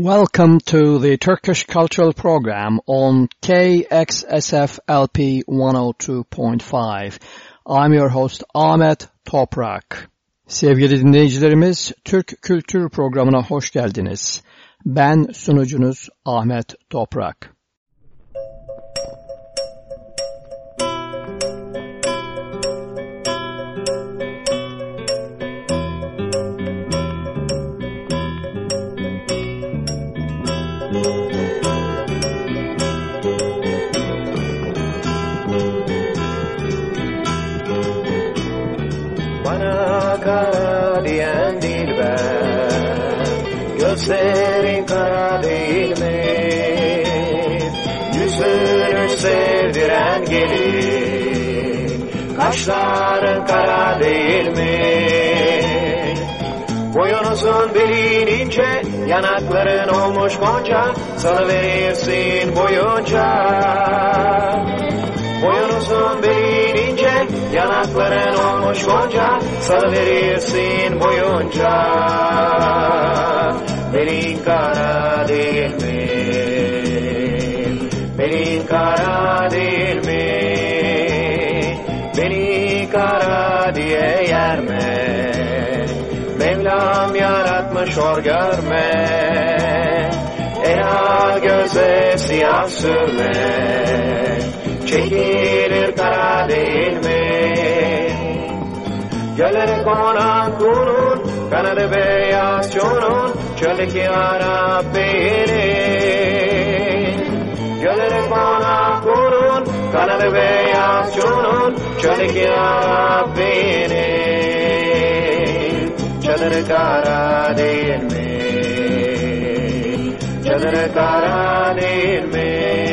Welcome to the Turkish Cultural Program on KXSF LP 102.5. I'm your host Ahmet Toprak. Sevgili dinleyicilerimiz, Türk Kültür Programı'na hoş geldiniz. Ben sunucunuz Ahmet Toprak. Yanakların olmuş gonca Salıverirsin boyunca Boyun uzun belin ince Yanakların olmuş gonca Salıverirsin boyunca Belin kara değil mi? Belin kara değil mi? Beni kara diye yerme Mevlam yaratmış or görme. Ela göze siyah sürme. Çekilir kara değil mi? Göllere konan kulun Kanadı beyaz çoğunun Çöldeki Arap beyinin Göllere konan kulun Kanadı beyaz çoğunun Çöldeki Arap beyinin चंद्रकारा देर में चंद्रकारा देर में।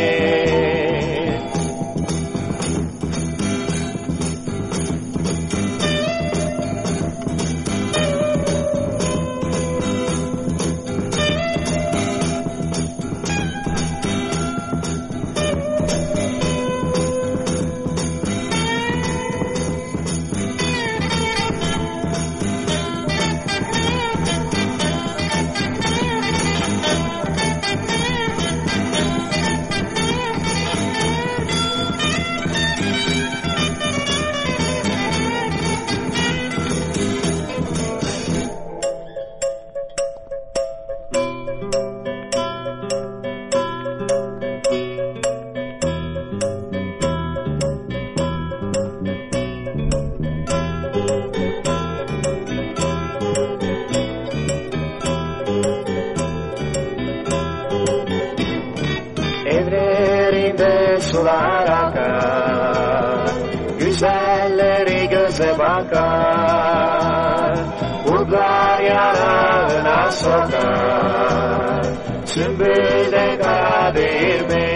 Sümbülde kara değil mi?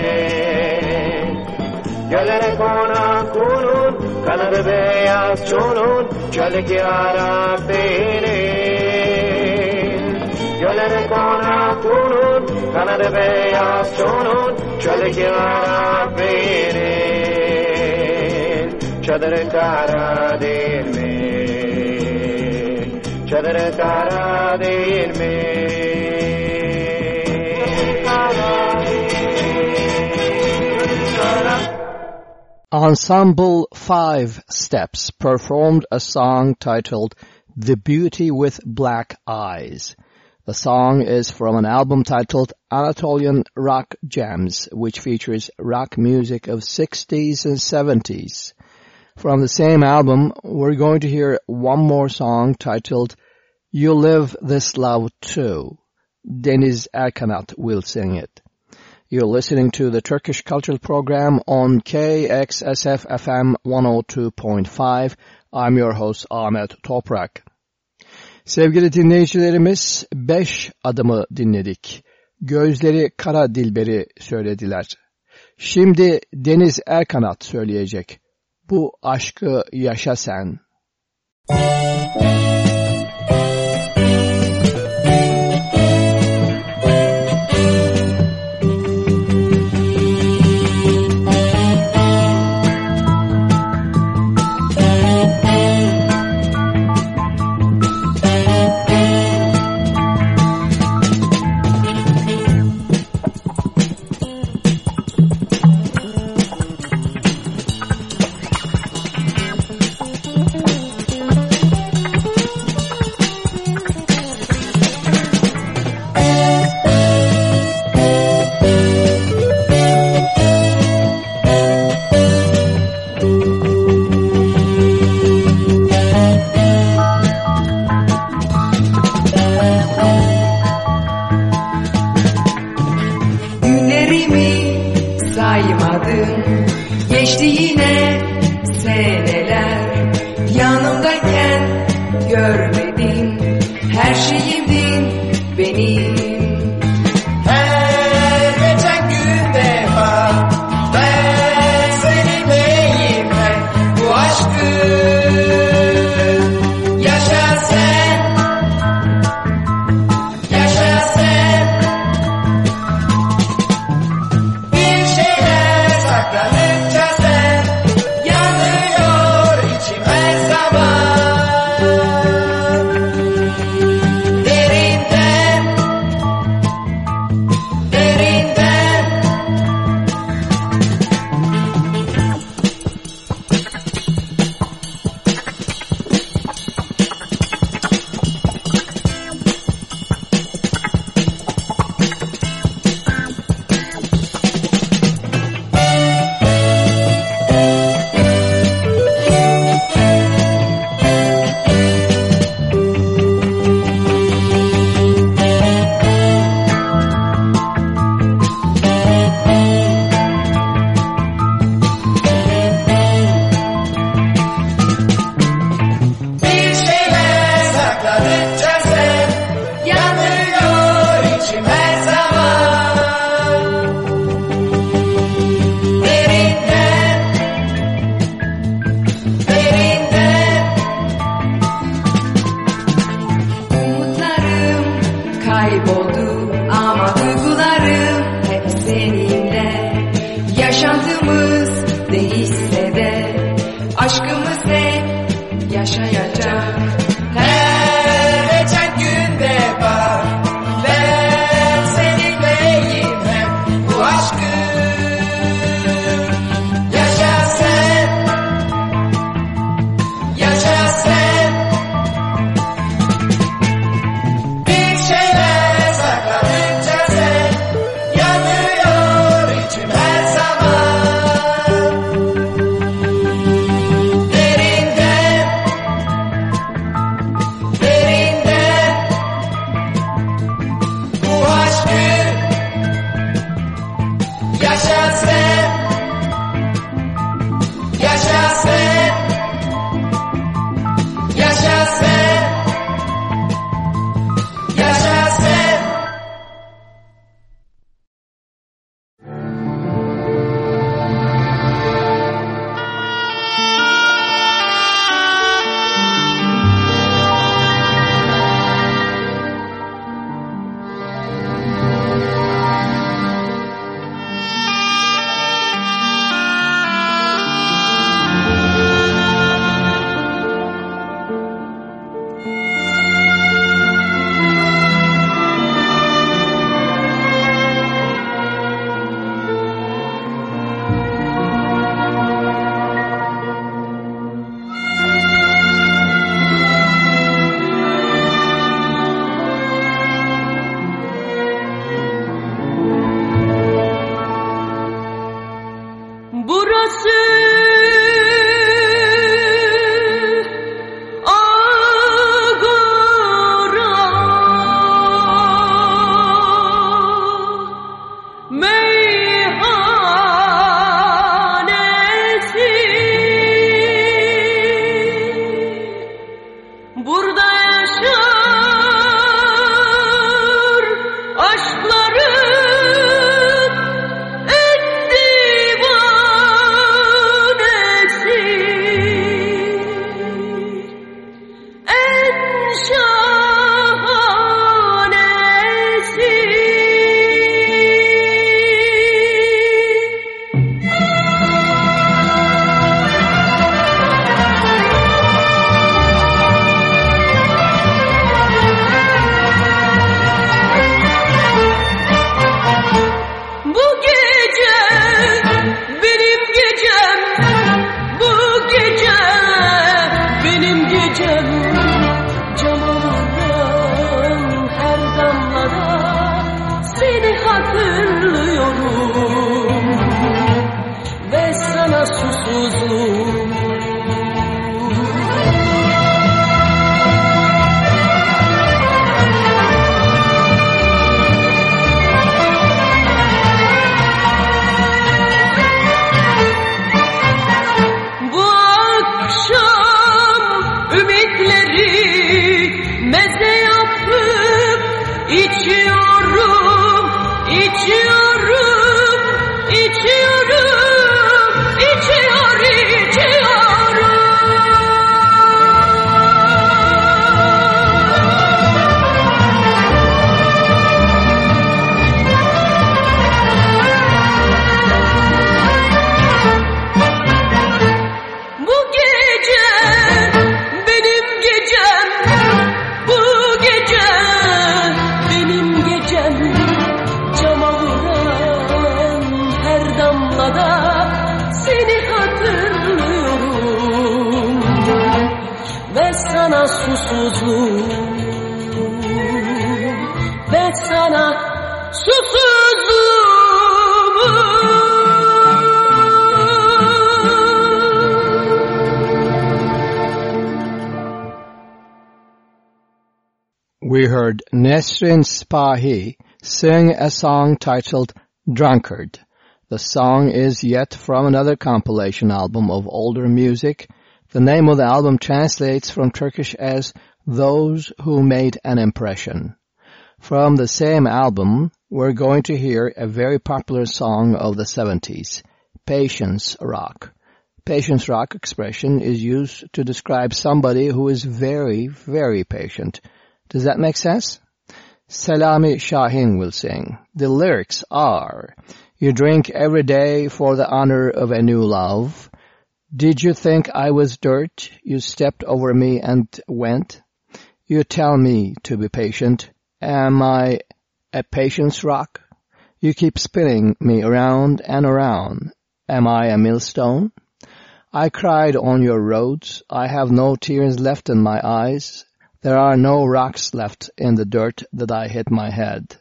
Göllere konan kulun Kanadı beyaz çoğunun Çöldeki Arap beynin Göllere konan kulun Kanadı beyaz çoğunun Çöldeki Arap beynin Çadırı kara değil mi? Çadırı kara değil mi? Ensemble Five Steps performed a song titled The Beauty with Black Eyes. The song is from an album titled Anatolian Rock Jams, which features rock music of 60s and 70s. From the same album, we're going to hear one more song titled You Live This Love Too. Deniz Erkanat will sing it. You're listening to the Turkish Cultural Program on KXSF FM 102.5. I'm your host Ahmet Toprak. Sevgili dinleyicilerimiz 5 adımı dinledik. Gözleri kara dilberi söylediler. Şimdi Deniz Erkanat söyleyecek. Bu aşkı yaşa sen. sana susuzluğum Ve sana We heard Nesrin Sipahi sing a song titled Drunkard. The song is yet from another compilation album of older music. The name of the album translates from Turkish as Those Who Made an Impression. From the same album, we're going to hear a very popular song of the 70s, Patience Rock. Patience rock expression is used to describe somebody who is very, very patient. Does that make sense? Selami Şahin will sing. The lyrics are, You drink every day for the honor of a new love. Did you think I was dirt? You stepped over me and went. You tell me to be patient. Am I a patience rock? You keep spinning me around and around. Am I a millstone? I cried on your roads. I have no tears left in my eyes. There are no rocks left in the dirt that I hit my head.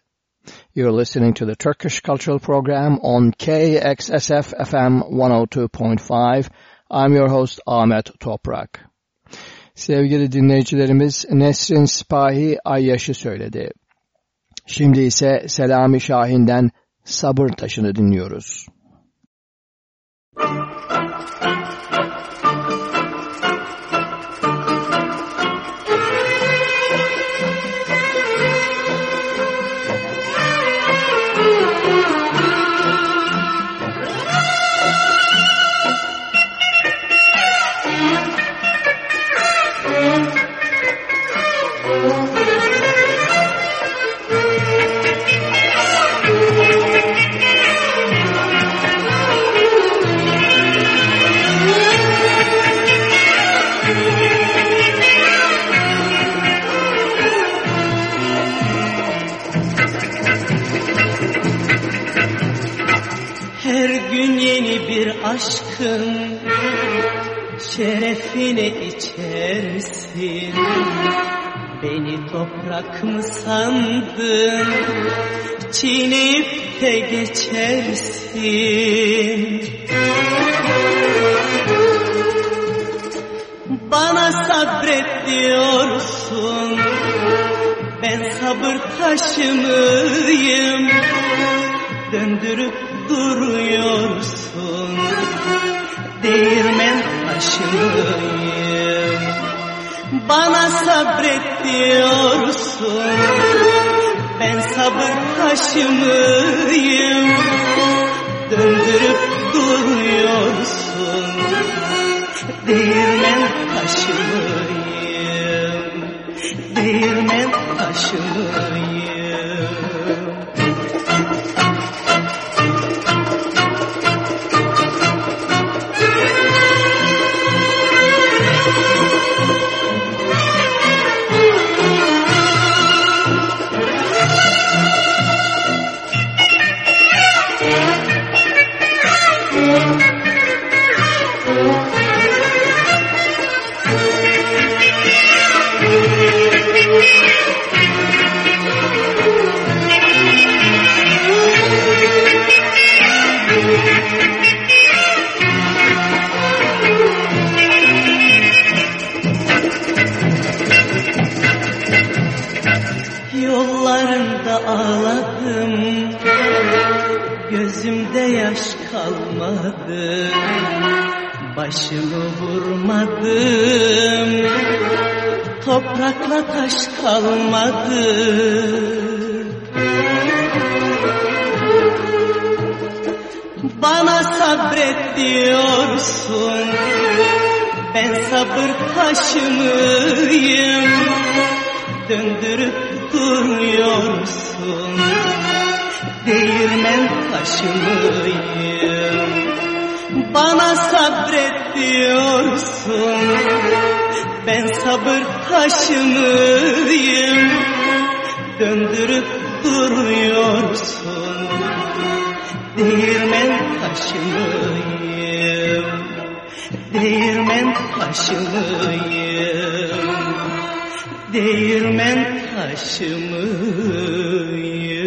You're listening to the Turkish Cultural Program on KXSF FM 102.5. I'm your host Ahmet Toprak. Sevgili dinleyicilerimiz Nesrin Sipahi Ayyaş'ı söyledi. Şimdi ise Selami Şahin'den Sabır Taşı'nı dinliyoruz. Her aşkın şerefine içersin. Beni toprak mı sandın? Çiğneyip de geçersin. Bana sabret diyorsun. Ben sabır taşı mıyım Döndürüp duruyorsun değirmen aşığıyım Bana sabret diyorsun Ben sabır taşımıyım. Döndürüp duruyorsun. Değirmen taşıyım Değirmen taşıyım kalmadı Başımı vurmadım. Toprakla taş kalmadı. Bana sabret diyorsun Ben sabır taşı mıyım Döndürüp duruyorsun Değirmen taşı mıyım bana sabret diyorsun Ben sabır taşınıyım Döndürüp duruyorsun. Değirmen taşınıyım Değirmen taşınıyım Değirmen taşımıyım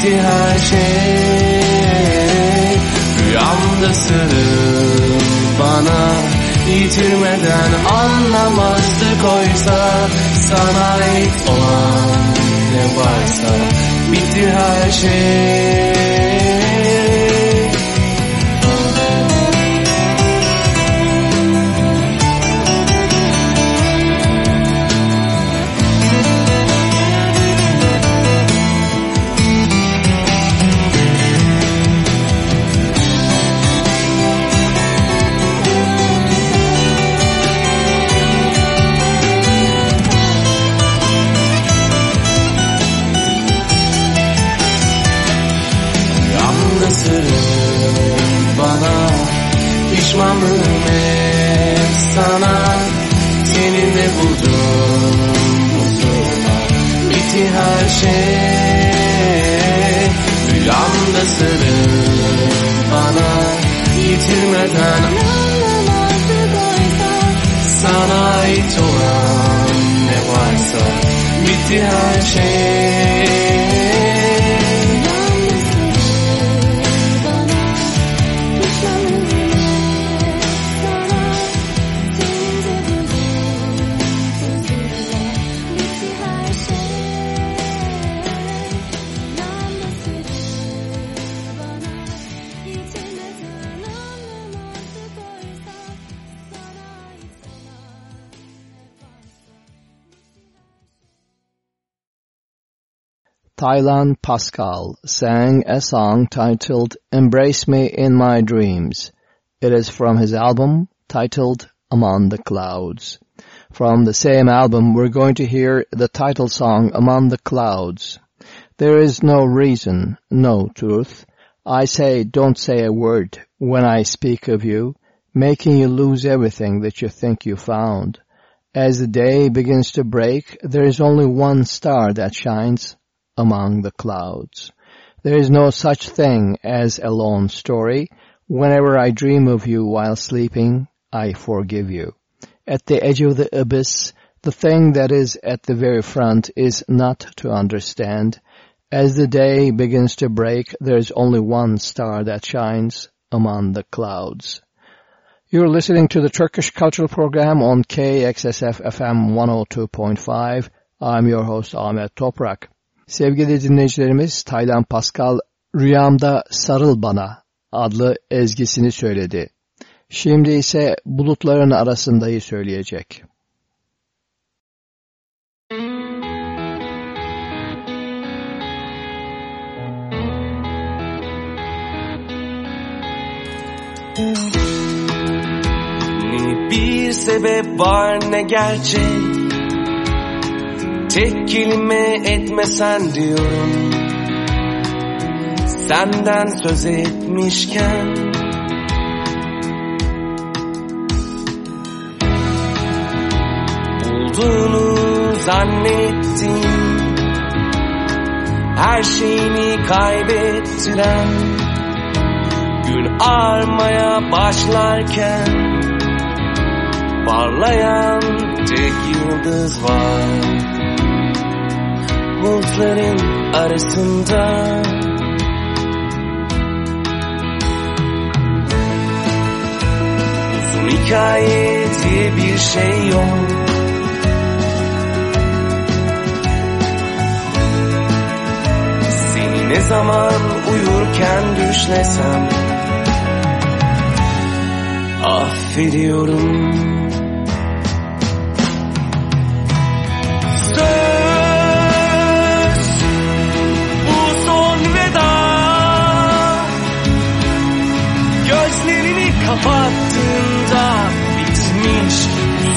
bitti her şey. Rüyamdasın bana Yitirmeden anlamazdık oysa Sana ait olan ne varsa. Bitti her şey. gerçek Rüyamda sarıl bana Yitirmeden. Sana ait olan ne varsa Bitti her şey. Taylan Paskal sang a song titled Embrace Me in My Dreams. It is from his album titled Among the Clouds. From the same album, we're going to hear the title song Among the Clouds. There is no reason, no truth. I say don't say a word when I speak of you, making you lose everything that you think you found. As the day begins to break, there is only one star that shines, among the clouds. There is no such thing as a lone story. Whenever I dream of you while sleeping, I forgive you. At the edge of the abyss, The thing that is at the very front is not to understand. As the day begins to break, there's only one star that shines among the clouds. You're listening to the Turkish Cultural Program on KXSF FM 102.5. I'm your host Ahmet Toprak. Sevgili dinleyicilerimiz Taylan Pascal Rüyamda Sarıl Bana adlı ezgisini söyledi. Şimdi ise bulutların arasındayı söyleyecek. Ne bir sebep var ne gerçek Tek kelime etmesen diyorum. Senden söz etmişken. Bulduğunu zannettim. Her şeyini kaybettiren. Gün armaya başlarken. Parlayan tek yıldız var Bulutların arasında. Uzun hikaye diye bir şey yok. Seni ne zaman uyurken düşlesem Affediyorum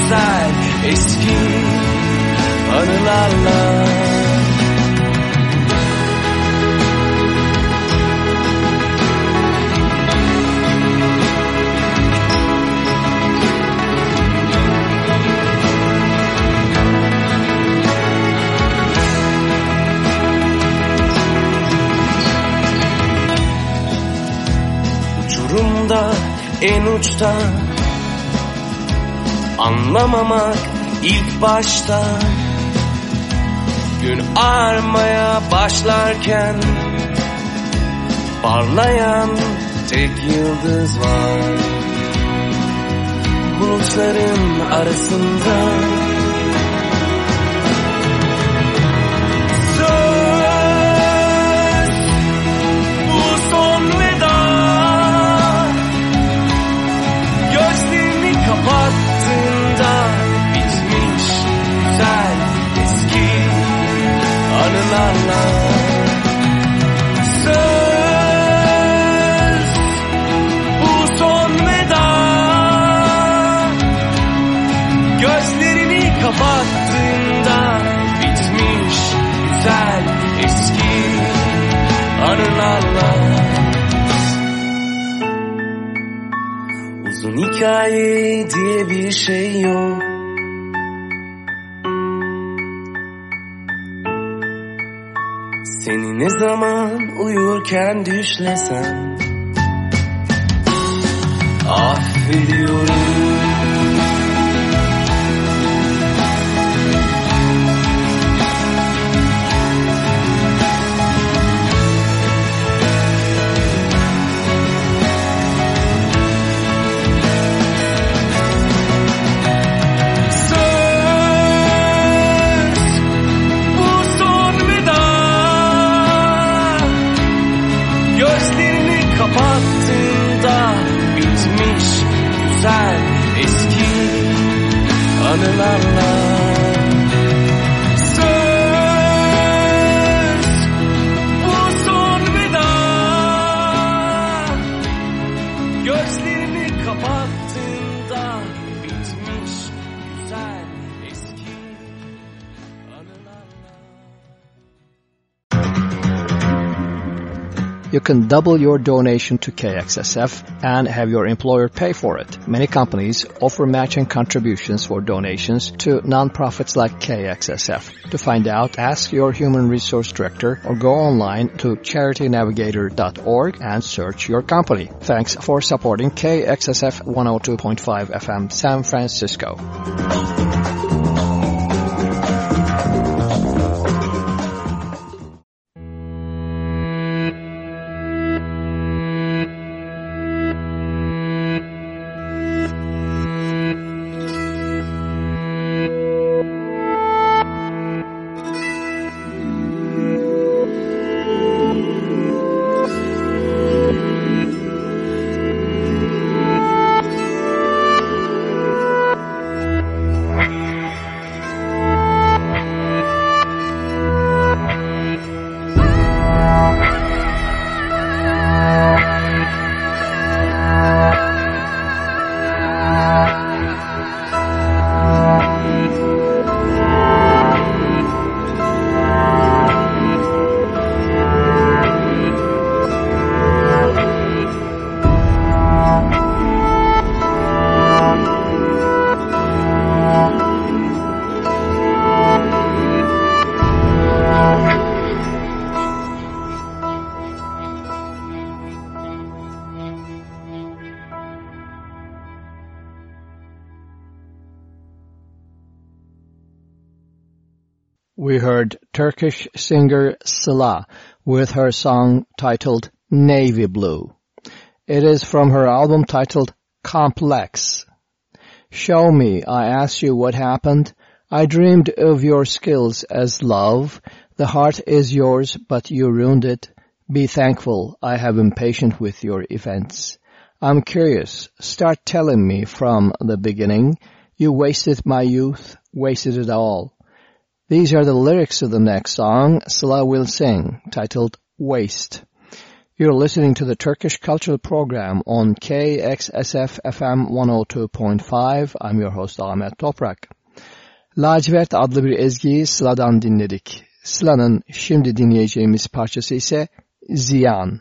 güzel eski anılarla. Uçurumda en uçta Anlamamak ilk başta. Gün armaya başlarken Parlayan tek yıldız var. Bulutların arasında anılarla Söz bu son veda. Gözlerini kapattığında bitmiş güzel eski anılarla. Uzun hikaye diye bir şey yok zaman uyurken düşlesem. Affediyorum You. Can double your donation to KXSF and have your employer pay for it. Many companies offer matching contributions for donations to nonprofits like KXSF. To find out, ask your human resource director or go online to charitynavigator.org and search your company. Thanks for supporting KXSF 102.5 FM San Francisco. Turkish singer Sıla with her song titled Navy Blue. It is from her album titled Complex. Show me, I ask you what happened. I dreamed of your skills as love. The heart is yours, but you ruined it. Be thankful, I have been patient with your events. I'm curious, start telling me from the beginning. You wasted my youth, wasted it all. These are the lyrics of the next song Sıla will sing, titled Waste. You're listening to the Turkish Cultural Program on KXSF FM 102.5. I'm your host Ahmet Toprak. Lacivert adlı bir ezgiyi Sıla'dan dinledik. Sıla'nın şimdi dinleyeceğimiz parçası ise Ziyan.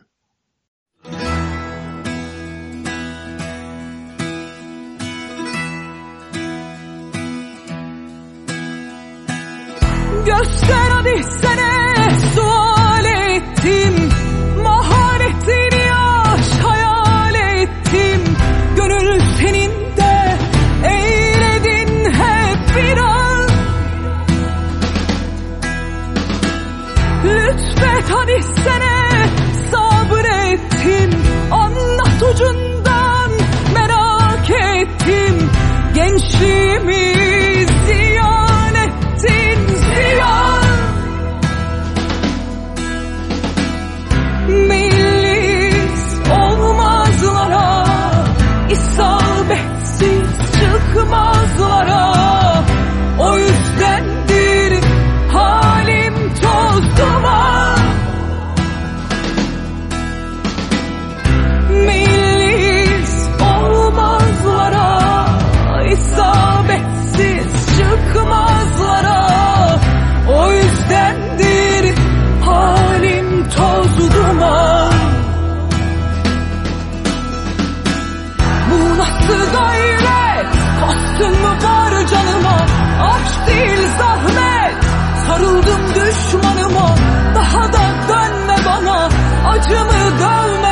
Göster hadi sene Acımı daha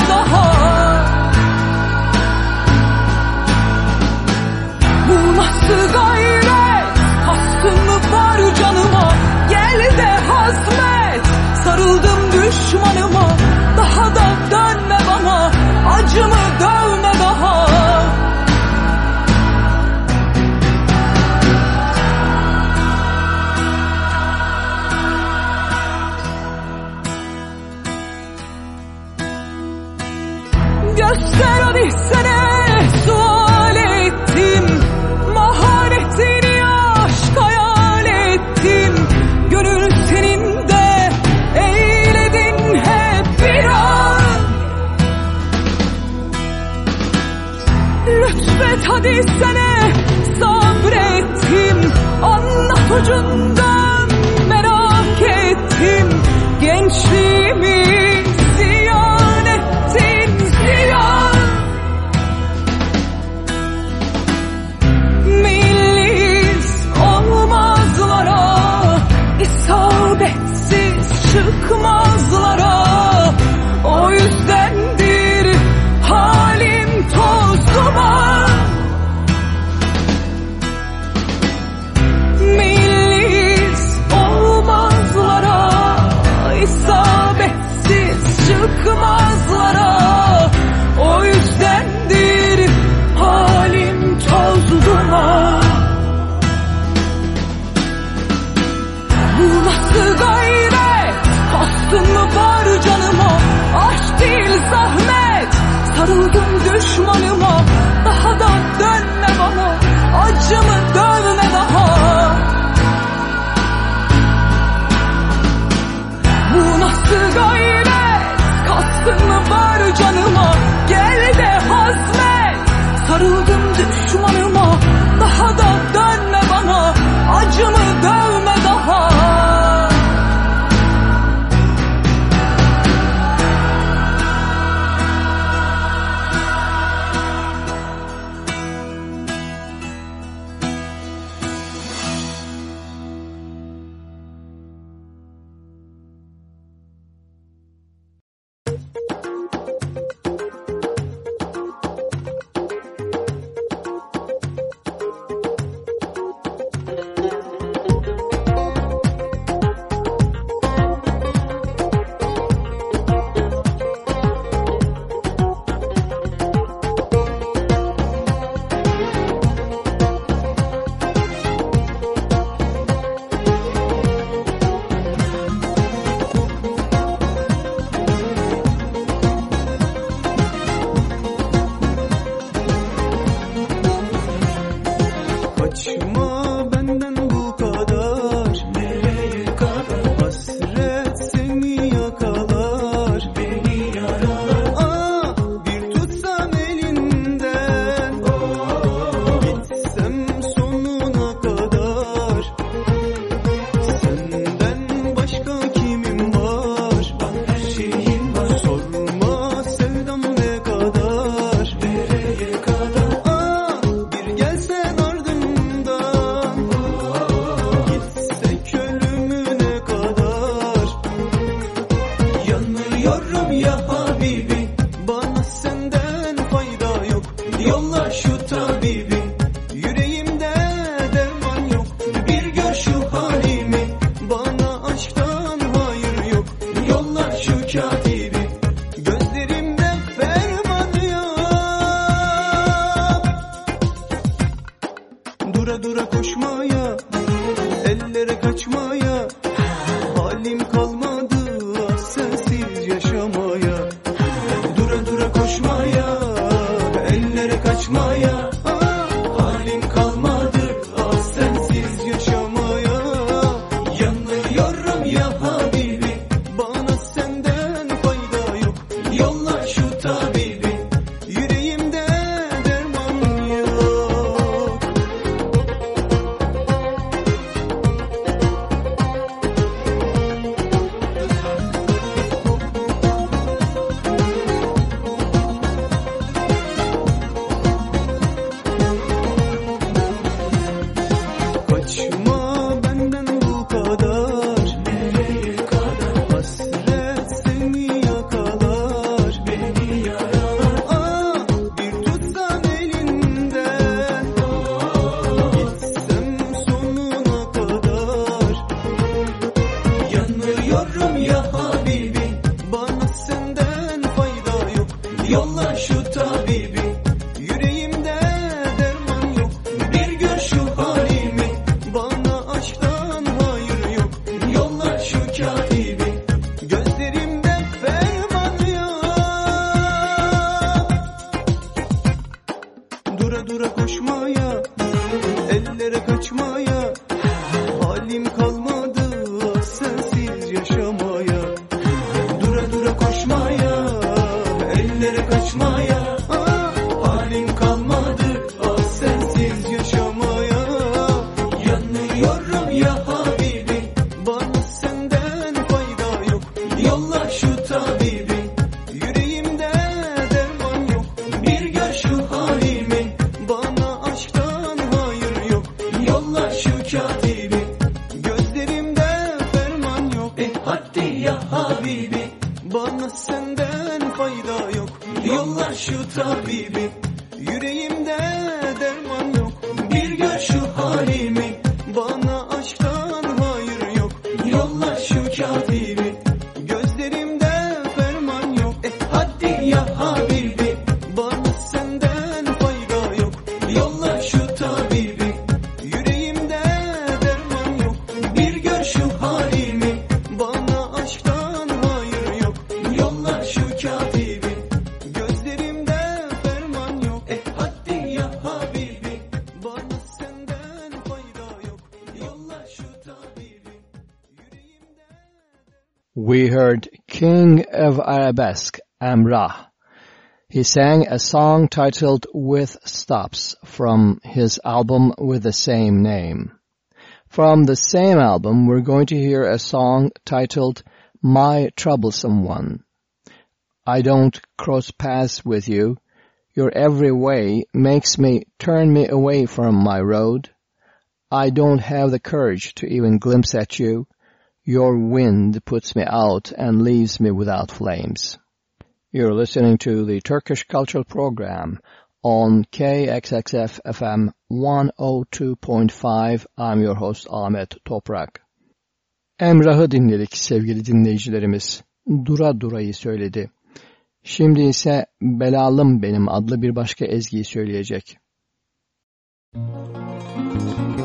Arabesque, Emrah. He sang a song titled With Stops from his album with the same name. From the same album, we're going to hear a song titled My Troublesome One. I don't cross paths with you. Your every way makes me turn me away from my road. I don't have the courage to even glimpse at you. Your wind puts me out and leaves me without flames. You're listening to the Turkish Cultural Program on KXSF FM 102.5. I'm your host Ahmet Toprak. Emrah'ı dinledik sevgili dinleyicilerimiz. Dura Dura'yı söyledi. Şimdi ise Belalım Benim adlı bir başka ezgiyi söyleyecek. Müzik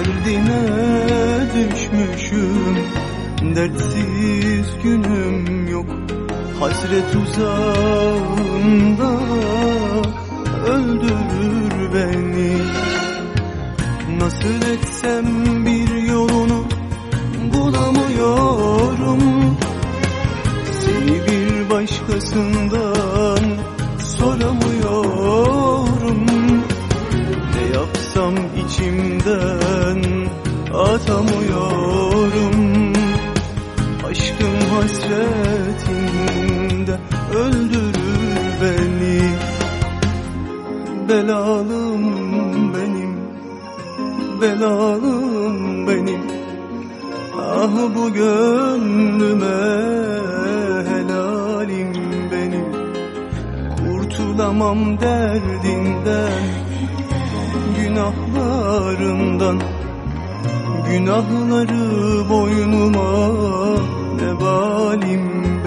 Derdine düşmüşüm Dertsiz günüm yok. Hasret uzağında Öldürür beni. Nasıl etsem bir yolunu Bulamıyorum. Seni bir başkasından Soramıyorum. Ne yapsam içimden atamıyorum. Aşkım hasretinde öldürür beni. Belalım benim, belalım benim. Ah bu gönlüme helalim benim. Kurtulamam derdinden günahlarımdan Günahları boynuma ne balim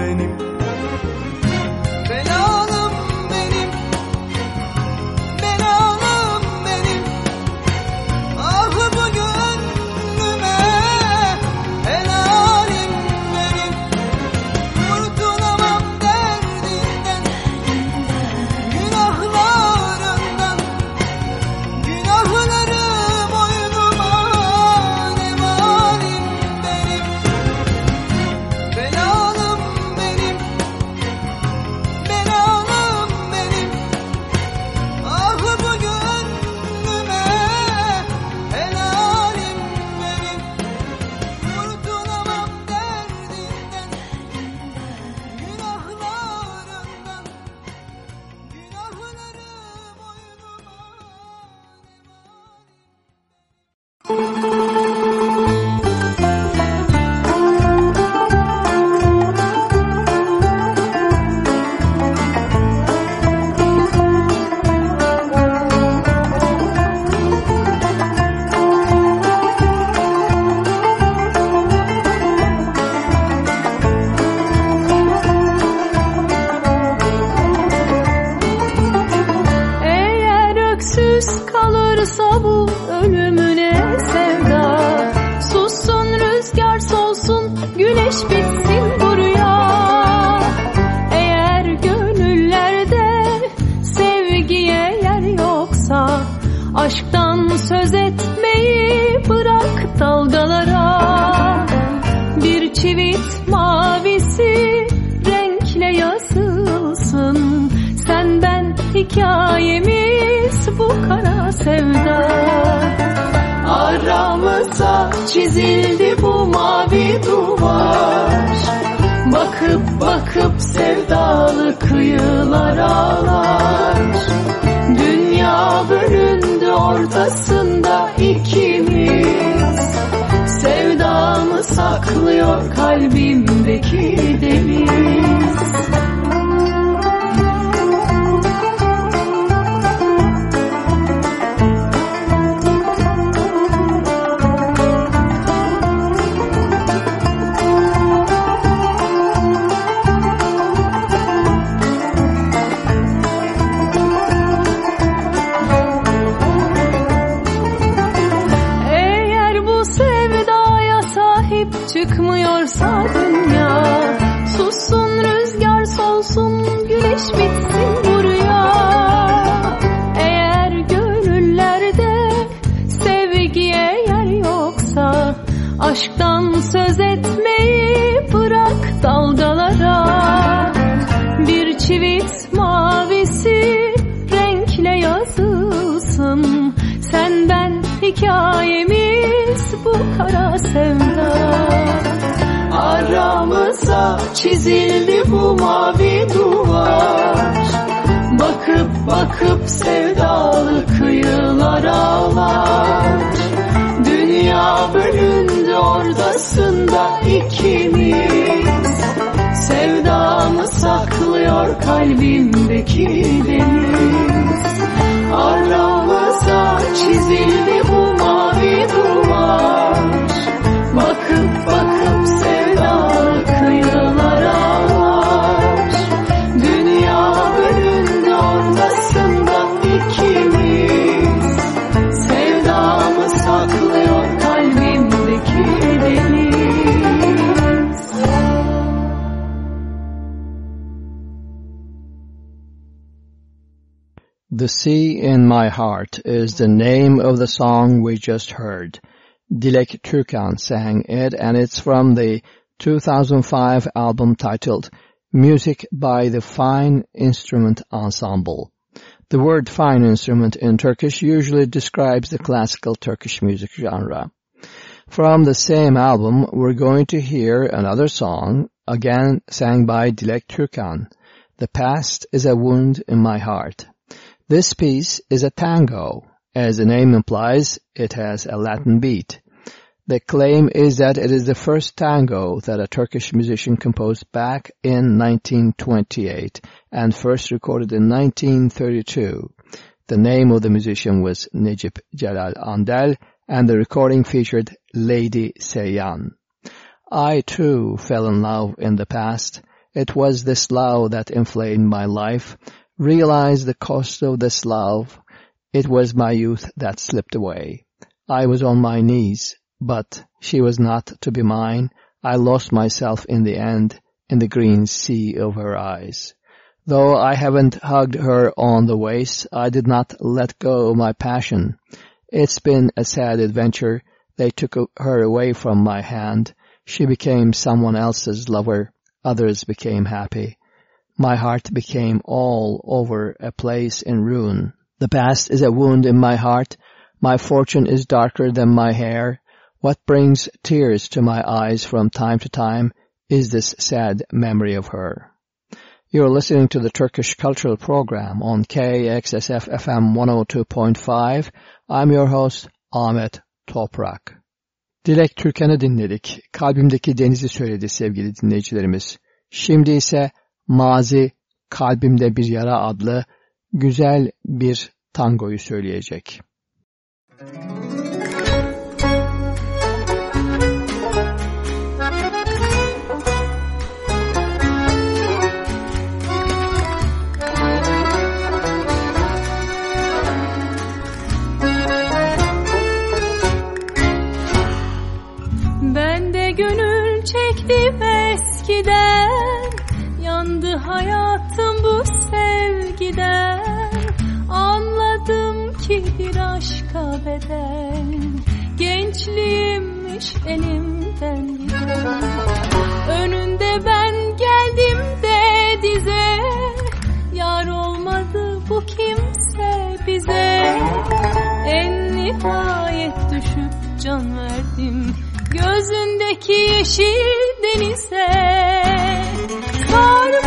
çıkmıyorsa dünya. Sussun rüzgar solsun güneş bitsin bu rüya. Eğer gönüllerde sevgiye yer yoksa Aşktan söz etmeyi bırak dalgalara. Bir çivit mavisi renkle yazılsın. Sen ben hikayemiz bu kara sevda çizildi bu mavi duvar. Bakıp bakıp sevdalı kıyılar ağlar. Dünya bölündü ortasında ikimiz. Sevdamı saklıyor kalbimdeki deniz. Aramıza çizildi bu mavi duvar. Bakıp bakıp The Sea in My Heart is the name of the song we just heard. Dilek Türkan sang it and it's from the 2005 album titled Music by the Fine Instrument Ensemble. The word fine instrument in Turkish usually describes the classical Turkish music genre. From the same album, we're going to hear another song, again sang by Dilek Türkan. The past is a wound in my heart. This piece is a tango. As the name implies, it has a Latin beat. The claim is that it is the first tango that a Turkish musician composed back in 1928 and first recorded in 1932. The name of the musician was Necip Celal Andel and the recording featured Lady Seyyan. I too fell in love in the past. It was this love that inflamed my life. Realized the cost of this love. It was my youth that slipped away. I was on my knees, but she was not to be mine. I lost myself in the end in the green sea of her eyes. Though I haven't hugged her on the waist, I did not let go my passion. It's been a sad adventure. They took her away from my hand. She became someone else's lover. Others became happy. My heart became all over a place in ruin. The past is a wound in my heart. My fortune is darker than my hair. What brings tears to my eyes from time to time is this sad memory of her. You're listening to the Turkish Cultural Program on KXSF FM 102.5. I'm your host Ahmet Toprak. Dilek Türkan'ı dinledik. Kalbimdeki denizi söyledi sevgili dinleyicilerimiz. Şimdi ise Mazi Kalbimde Bir Yara adlı güzel bir tangoyu söyleyecek. Ben de gönül çektim eskiden hayatım bu sevgiden. Anladım ki bir aşka bedel. Gençliğimmiş elimden giden. Önünde ben geldim de dize. Yar olmadı bu kimse bize. En nihayet düşüp can verdim. Gözündeki yeşil denize. Sarma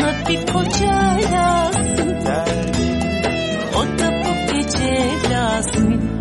Ona bir koca O da bu gece lazım.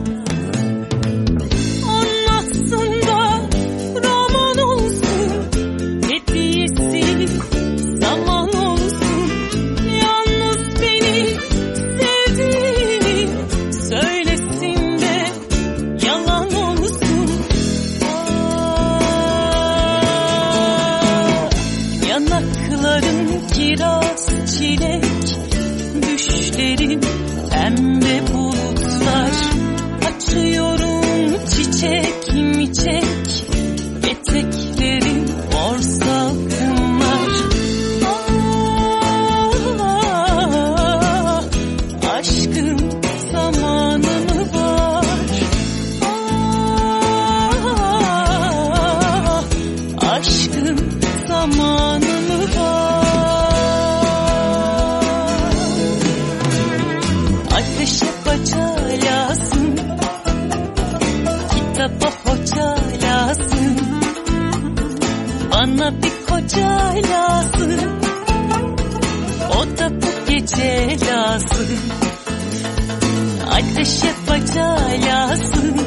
ateşe bacalasın.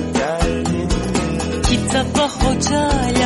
Kitaba hocalasın.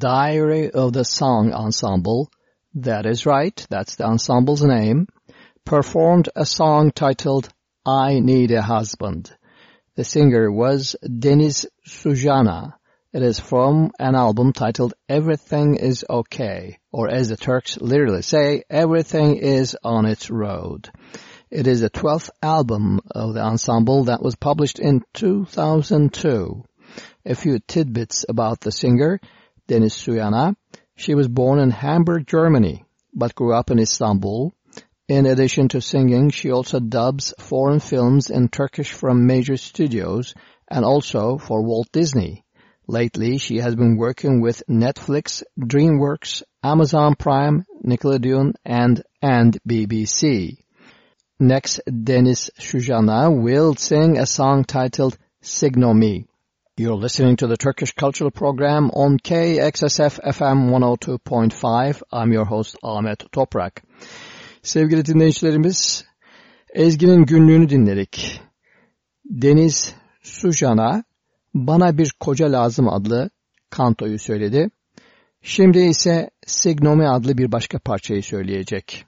Diary of the Song Ensemble, that is right, that's the ensemble's name, performed a song titled I Need a Husband. The singer was Deniz Sujana. It is from an album titled Everything is Okay, or as the Turks literally say, Everything is on its road. It is the 12th album of the ensemble that was published in 2002. A few tidbits about the singer, Deniz Sujana. She was born in Hamburg, Germany, but grew up in Istanbul. In addition to singing, she also dubs foreign films in Turkish from major studios and also for Walt Disney. Lately, she has been working with Netflix, DreamWorks, Amazon Prime, Nickelodeon, and, and BBC. Next, Deniz Sujana will sing a song titled Signomi. You're listening to the Turkish Cultural Program on KXSF FM 102.5. I'm your host Ahmet Toprak. Sevgili dinleyicilerimiz, Ezgi'nin günlüğünü dinledik. Deniz Sujana, Bana Bir Koca Lazım adlı kantoyu söyledi. Şimdi ise Signomi adlı bir başka parçayı söyleyecek.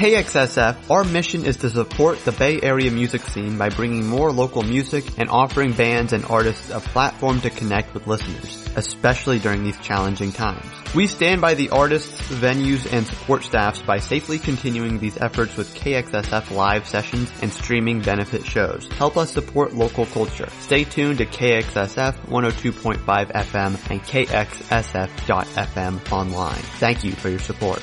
KXSF, our mission is to support the Bay Area music scene by bringing more local music and offering bands and artists a platform to connect with listeners, especially during these challenging times. We stand by the artists, venues, and support staffs by safely continuing these efforts with KXSF live sessions and streaming benefit shows. Help us support local culture. Stay tuned to KXSF 102.5 FM and KXSF.FM online. Thank you for your support.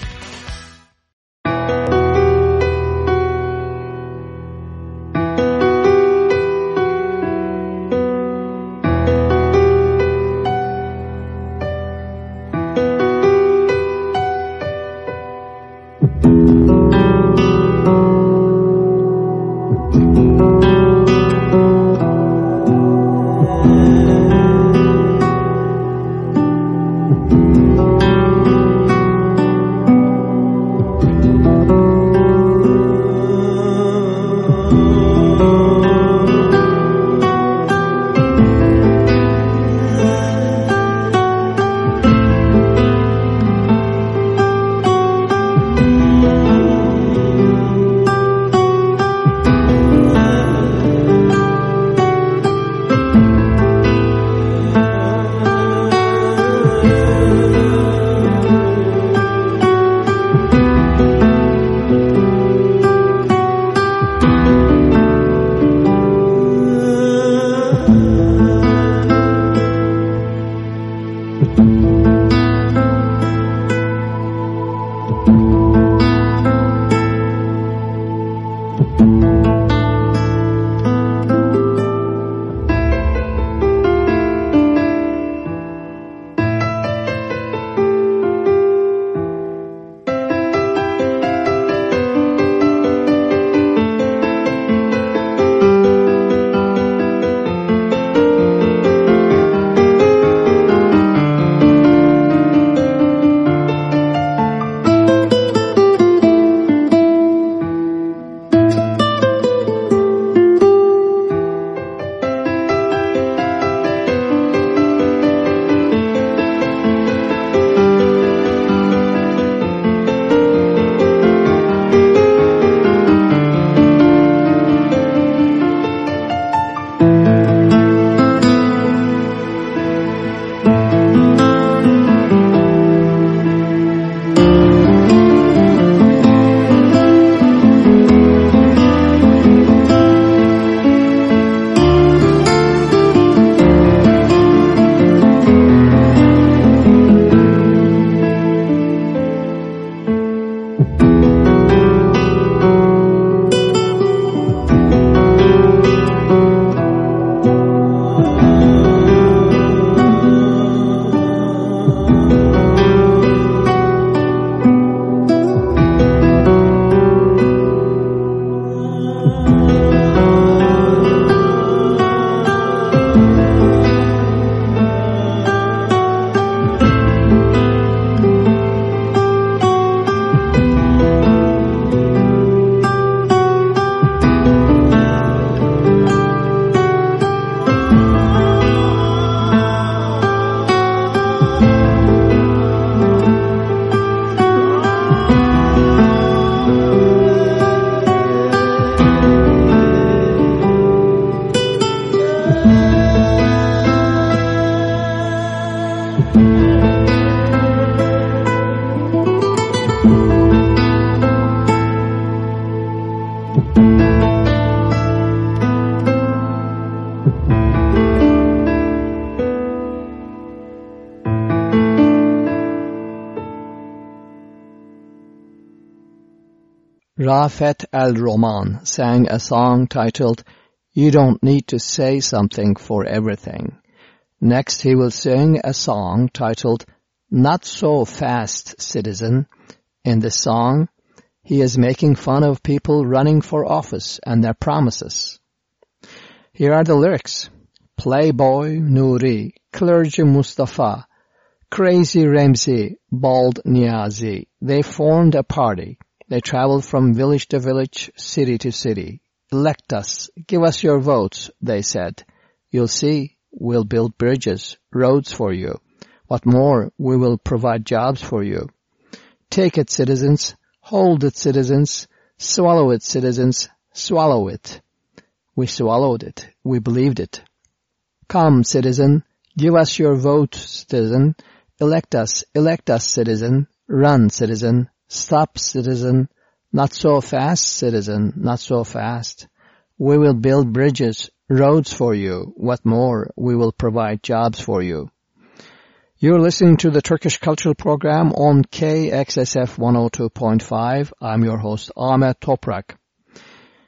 Rafet El Roman sang a song titled You Don't Need to Say Something for Everything. Next he will sing a song titled Not So Fast Citizen. In the song, he is making fun of people running for office and their promises. Here are the lyrics. Playboy Nuri, Clergy Mustafa, Crazy Ramsey, Bald Niazi. They formed a party. They traveled from village to village, city to city. Elect us, give us your votes, they said. You'll see, we'll build bridges, roads for you. What more, we will provide jobs for you. Take it, citizens. Hold it, citizens. Swallow it, citizens. Swallow it. We swallowed it. We believed it. Come, citizen. Give us your vote, citizen. Elect us. Elect us, citizen. Run, citizen. Stop, citizen. Not so fast, citizen. Not so fast. We will build bridges, roads for you. What more, we will provide jobs for you. You're listening to the Turkish Cultural Program on KXSF 102.5. I'm your host Ahmet Toprak.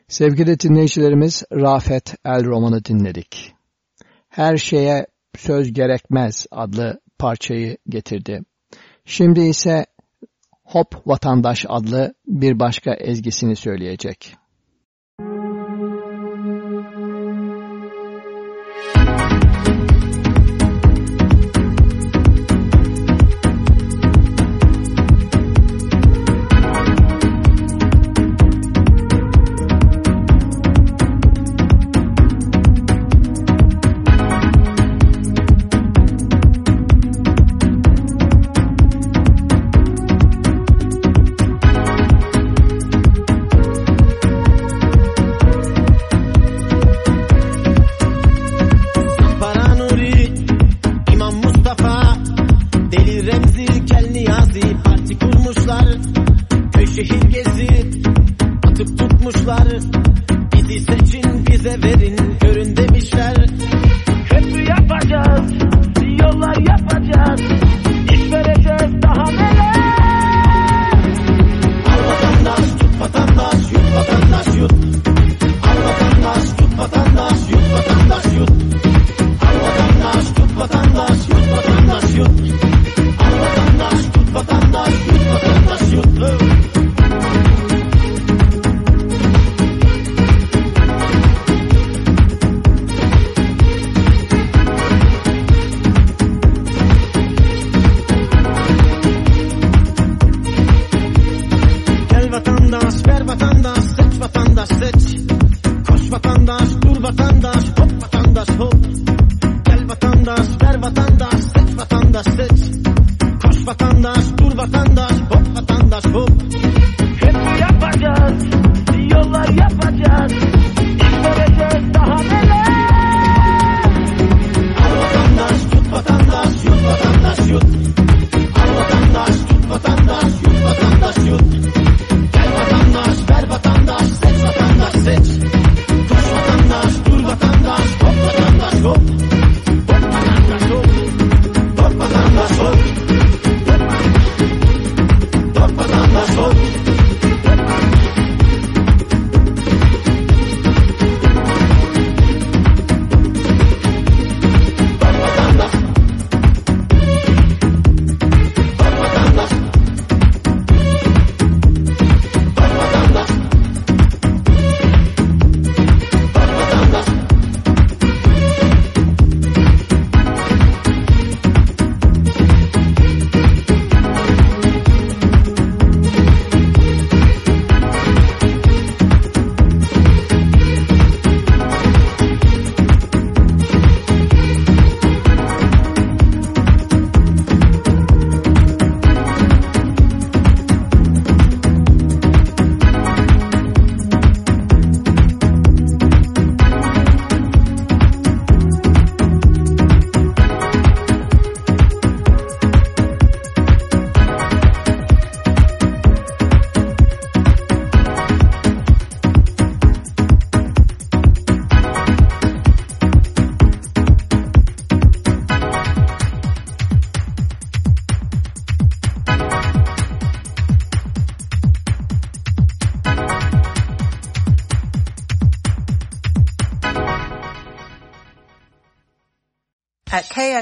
Sevgili dinleyicilerimiz Rafet El Roman'ı dinledik. Her şeye söz gerekmez adlı parçayı getirdi. Şimdi ise Hop Vatandaş adlı bir başka ezgisini söyleyecek.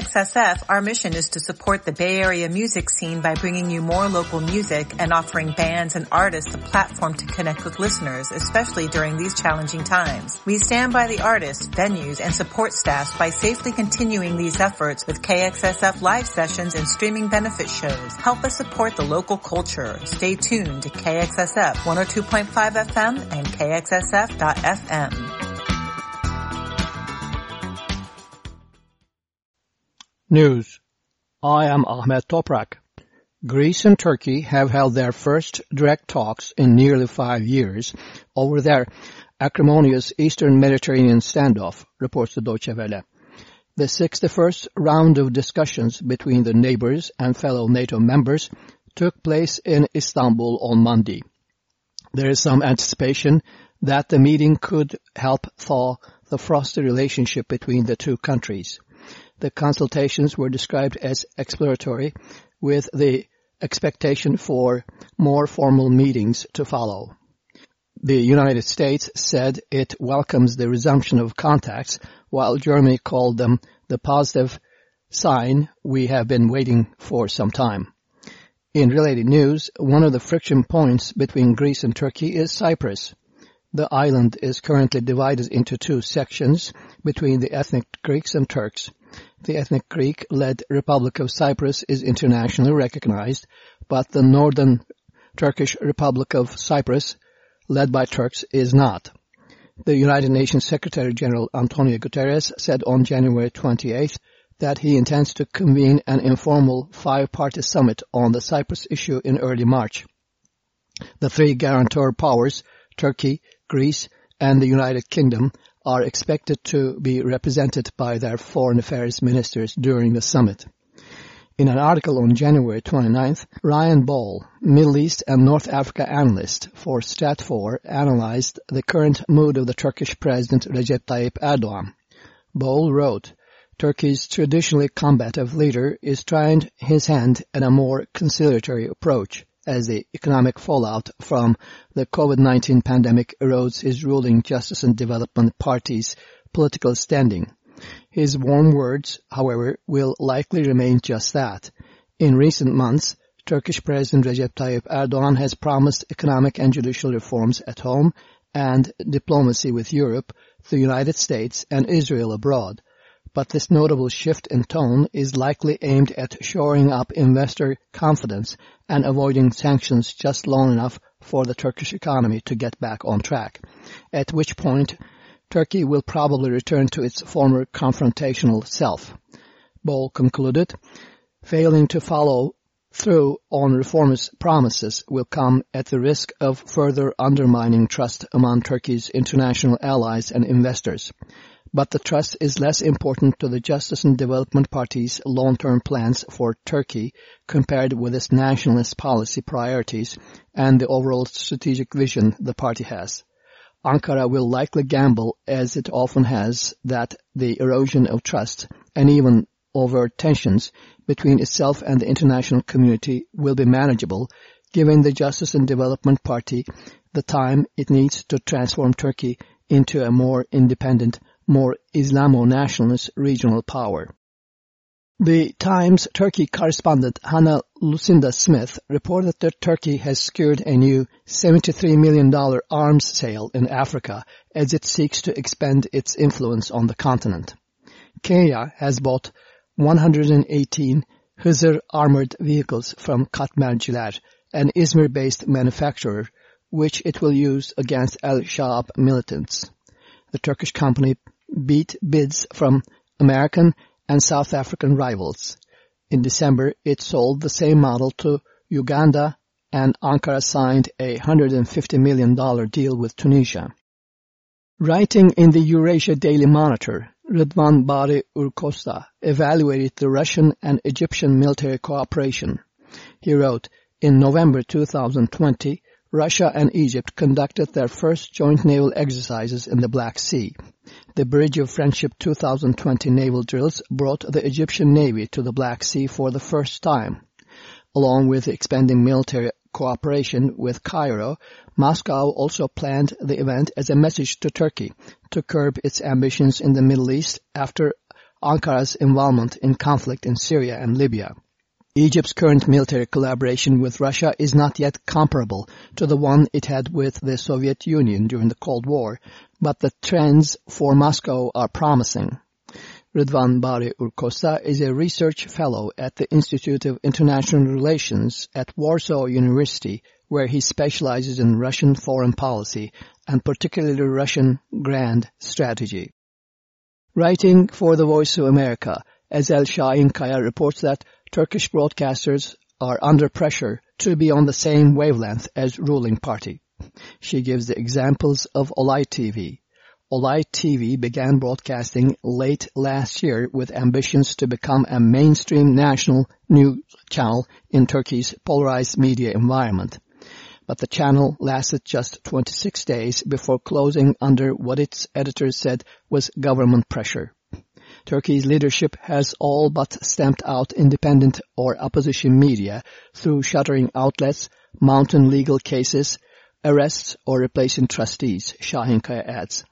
KXSF, our mission is to support the Bay Area music scene by bringing you more local music and offering bands and artists a platform to connect with listeners, especially during these challenging times. We stand by the artists, venues, and support staffs by safely continuing these efforts with KXSF live sessions and streaming benefit shows. Help us support the local culture. Stay tuned to KXSF 102.5 FM and KXSF.FM. News. I am Ahmet Toprak. Greece and Turkey have held their first direct talks in nearly five years over their acrimonious Eastern Mediterranean standoff, reports the Deutsche Welle. The 61st round of discussions between the neighbors and fellow NATO members took place in Istanbul on Monday. There is some anticipation that the meeting could help thaw the frosty relationship between the two countries. The consultations were described as exploratory, with the expectation for more formal meetings to follow. The United States said it welcomes the resumption of contacts, while Germany called them the positive sign we have been waiting for some time. In related news, one of the friction points between Greece and Turkey is Cyprus. The island is currently divided into two sections between the ethnic Greeks and Turks. The ethnic Greek-led Republic of Cyprus is internationally recognized, but the northern Turkish Republic of Cyprus, led by Turks, is not. The United Nations Secretary-General Antonio Guterres said on January 28th that he intends to convene an informal five-party summit on the Cyprus issue in early March. The three guarantor powers, Turkey, Greece, and the United Kingdom, are expected to be represented by their foreign affairs ministers during the summit. In an article on January 29th, Ryan Bohl, Middle East and North Africa analyst for Stratfor, analyzed the current mood of the Turkish President Recep Tayyip Erdogan. Bohl wrote, Turkey's traditionally combative leader is trying his hand at a more conciliatory approach as the economic fallout from the COVID-19 pandemic erodes his ruling Justice and Development Party's political standing. His warm words, however, will likely remain just that. In recent months, Turkish President Recep Tayyip Erdogan has promised economic and judicial reforms at home and diplomacy with Europe, the United States, and Israel abroad but this notable shift in tone is likely aimed at shoring up investor confidence and avoiding sanctions just long enough for the Turkish economy to get back on track, at which point Turkey will probably return to its former confrontational self. Bohl concluded, failing to follow through on reformist promises will come at the risk of further undermining trust among Turkey's international allies and investors but the trust is less important to the Justice and Development Party's long-term plans for Turkey compared with its nationalist policy priorities and the overall strategic vision the party has. Ankara will likely gamble, as it often has, that the erosion of trust and even overt tensions between itself and the international community will be manageable, giving the Justice and Development Party the time it needs to transform Turkey into a more independent more Islamo-nationalist regional power. The Times Turkey correspondent Hannah Lucinda Smith reported that Turkey has secured a new $73 million arms sale in Africa as it seeks to expand its influence on the continent. Kenya has bought 118 Hızır armored vehicles from Katmerciler, an Izmir-based manufacturer, which it will use against Al-Shabaab militants. The Turkish company beat bids from American and South African rivals. In December, it sold the same model to Uganda and Ankara signed a $150 million deal with Tunisia. Writing in the Eurasia Daily Monitor, Rıdvan Bari Urcosta evaluated the Russian and Egyptian military cooperation. He wrote, in November 2020, Russia and Egypt conducted their first joint naval exercises in the Black Sea. The Bridge of Friendship 2020 naval drills brought the Egyptian Navy to the Black Sea for the first time. Along with expanding military cooperation with Cairo, Moscow also planned the event as a message to Turkey to curb its ambitions in the Middle East after Ankara's involvement in conflict in Syria and Libya. Egypt's current military collaboration with Russia is not yet comparable to the one it had with the Soviet Union during the Cold War, but the trends for Moscow are promising. Ridvan Bari Urcosta is a research fellow at the Institute of International Relations at Warsaw University, where he specializes in Russian foreign policy and particularly Russian grand strategy. Writing for the Voice of America, Ezel Şahinkaya reports that Turkish broadcasters are under pressure to be on the same wavelength as ruling party. She gives the examples of Olay TV. Olay TV began broadcasting late last year with ambitions to become a mainstream national news channel in Turkey's polarized media environment. But the channel lasted just 26 days before closing under what its editors said was government pressure. Turkey's leadership has all but stamped out independent or opposition media through shuttering outlets, mounting legal cases, arrests, or replacing trustees, Şahinkaya adds.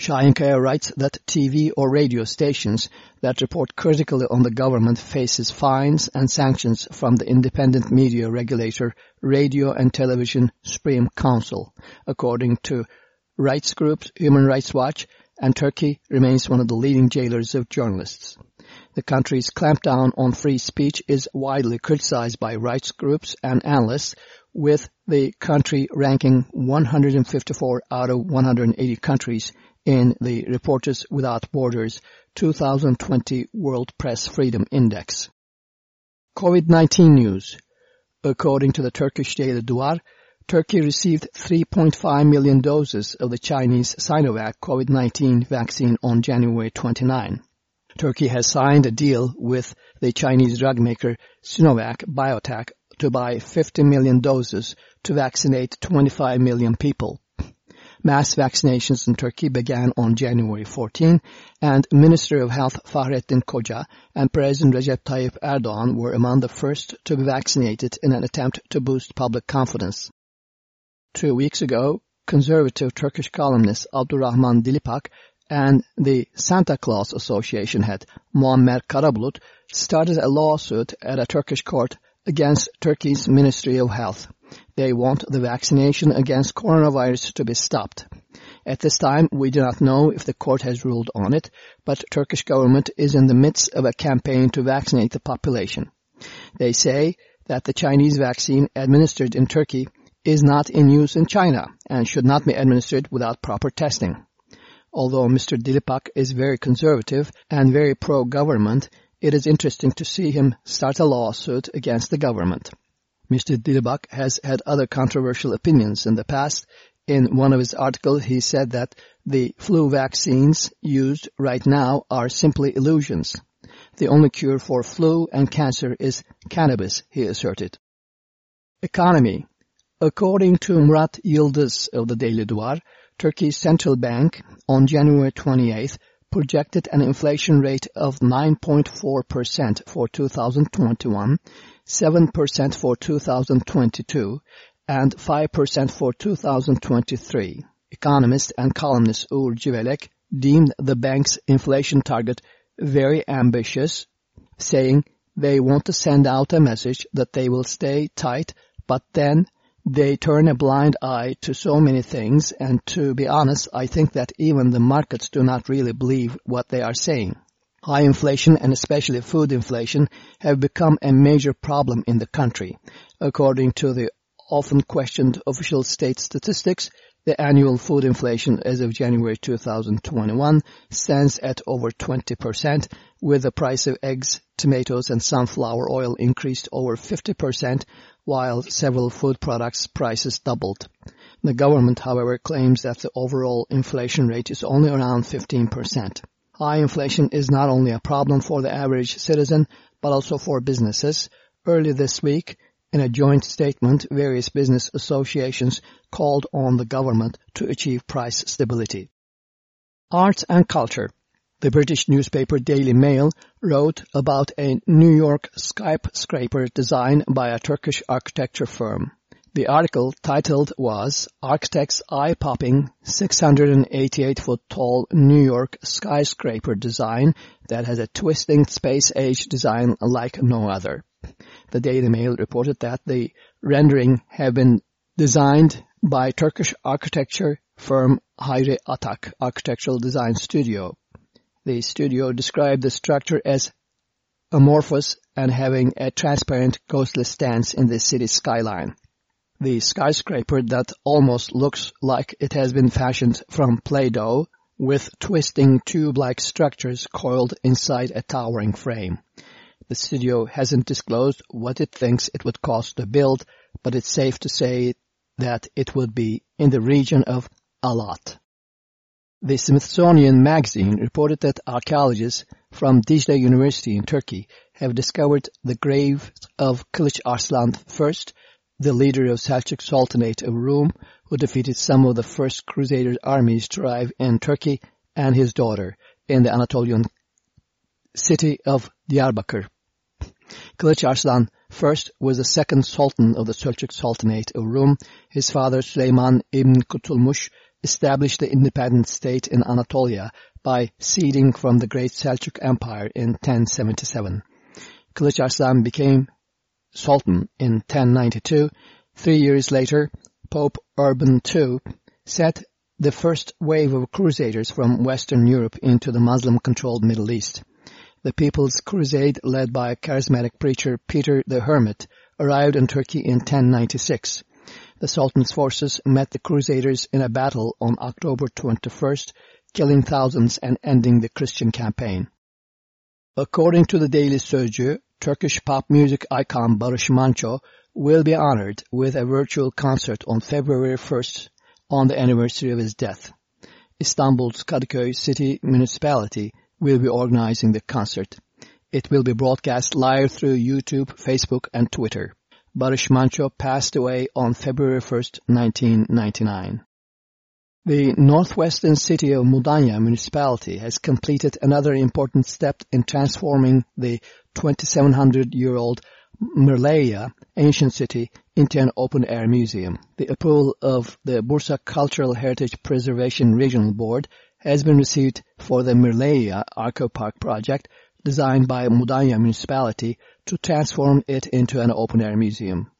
Şahinkaya writes that TV or radio stations that report critically on the government faces fines and sanctions from the independent media regulator Radio and Television Supreme Council, according to rights groups Human Rights Watch and Turkey remains one of the leading jailers of journalists. The country's clampdown on free speech is widely criticized by rights groups and analysts, with the country ranking 154 out of 180 countries in the Reporters Without Borders 2020 World Press Freedom Index. COVID-19 news. According to the Turkish daily Duvar, Turkey received 3.5 million doses of the Chinese Sinovac COVID-19 vaccine on January 29. Turkey has signed a deal with the Chinese drug maker Sinovac Biotech to buy 50 million doses to vaccinate 25 million people. Mass vaccinations in Turkey began on January 14, and Minister of Health Fahrettin Koca and President Recep Tayyip Erdogan were among the first to be vaccinated in an attempt to boost public confidence. Two weeks ago, conservative Turkish columnist Abdurrahman Dilipak and the Santa Claus Association head Muammer Karabulut started a lawsuit at a Turkish court against Turkey's Ministry of Health. They want the vaccination against coronavirus to be stopped. At this time, we do not know if the court has ruled on it, but Turkish government is in the midst of a campaign to vaccinate the population. They say that the Chinese vaccine administered in Turkey is not in use in China and should not be administered without proper testing. Although Mr. Dilipak is very conservative and very pro-government, it is interesting to see him start a lawsuit against the government. Mr. Dilipak has had other controversial opinions in the past. In one of his articles, he said that the flu vaccines used right now are simply illusions. The only cure for flu and cancer is cannabis, he asserted. Economy According to Murat Yildiz of the Daily Duvar, Turkey's central bank on January 28th projected an inflation rate of 9.4% for 2021, 7% for 2022, and 5% for 2023. Economist and columnist Uğur Civelek deemed the bank's inflation target very ambitious, saying they want to send out a message that they will stay tight, but then they turn a blind eye to so many things, and to be honest, I think that even the markets do not really believe what they are saying. High inflation, and especially food inflation, have become a major problem in the country. According to the often questioned official state statistics, the annual food inflation as of January 2021 stands at over 20%, with the price of eggs, tomatoes, and sunflower oil increased over 50%, while several food products prices doubled. The government, however, claims that the overall inflation rate is only around 15%. High inflation is not only a problem for the average citizen, but also for businesses. Early this week, in a joint statement, various business associations called on the government to achieve price stability. Arts and culture. The British newspaper Daily Mail wrote about a New York skyscraper design by a Turkish architecture firm. The article titled was Architect's Eye-Popping 688-Foot Tall New York Skyscraper Design that has a twisting space-age design like no other. The Daily Mail reported that the rendering had been designed by Turkish architecture firm Hayri Atak Architectural Design Studio. The studio described the structure as amorphous and having a transparent ghostly stance in the city skyline the skyscraper that almost looks like it has been fashioned from Play-Doh with twisting tube-like structures coiled inside a towering frame. The studio hasn't disclosed what it thinks it would cost to build, but it's safe to say that it would be in the region of a lot. The Smithsonian Magazine reported that archaeologists from Dicle University in Turkey have discovered the grave of Kılıç Arslan I the leader of Seljuk Sultanate of Rum, who defeated some of the first Crusader armies to arrive in Turkey, and his daughter in the Anatolian city of Diyarbakir. Kılıç Arslan I was the second sultan of the Seljuk Sultanate of Rum. His father Süleyman ibn Kutulmuş established the independent state in Anatolia by ceding from the great Seljuk Empire in 1077. Kılıç Arslan became Sultan in 1092, three years later, Pope Urban II set the first wave of crusaders from Western Europe into the Muslim-controlled Middle East. The People's Crusade, led by charismatic preacher Peter the Hermit, arrived in Turkey in 1096. The Sultan's forces met the Crusaders in a battle on October 21st, killing thousands and ending the Christian campaign. According to the Daily Sözcü, Turkish pop music icon Barış Manço will be honored with a virtual concert on February 1st on the anniversary of his death. Istanbul's Kadıköy City Municipality will be organizing the concert. It will be broadcast live through YouTube, Facebook, and Twitter. Barış Manço passed away on February 1st, 1999. The northwestern city of Mudanya municipality has completed another important step in transforming the 2700-year-old Mırlaya ancient city into an open-air museum. The approval of the Bursa Cultural Heritage Preservation Regional Board has been received for the Mirleya Arco Park project designed by Mudanya municipality to transform it into an open-air museum.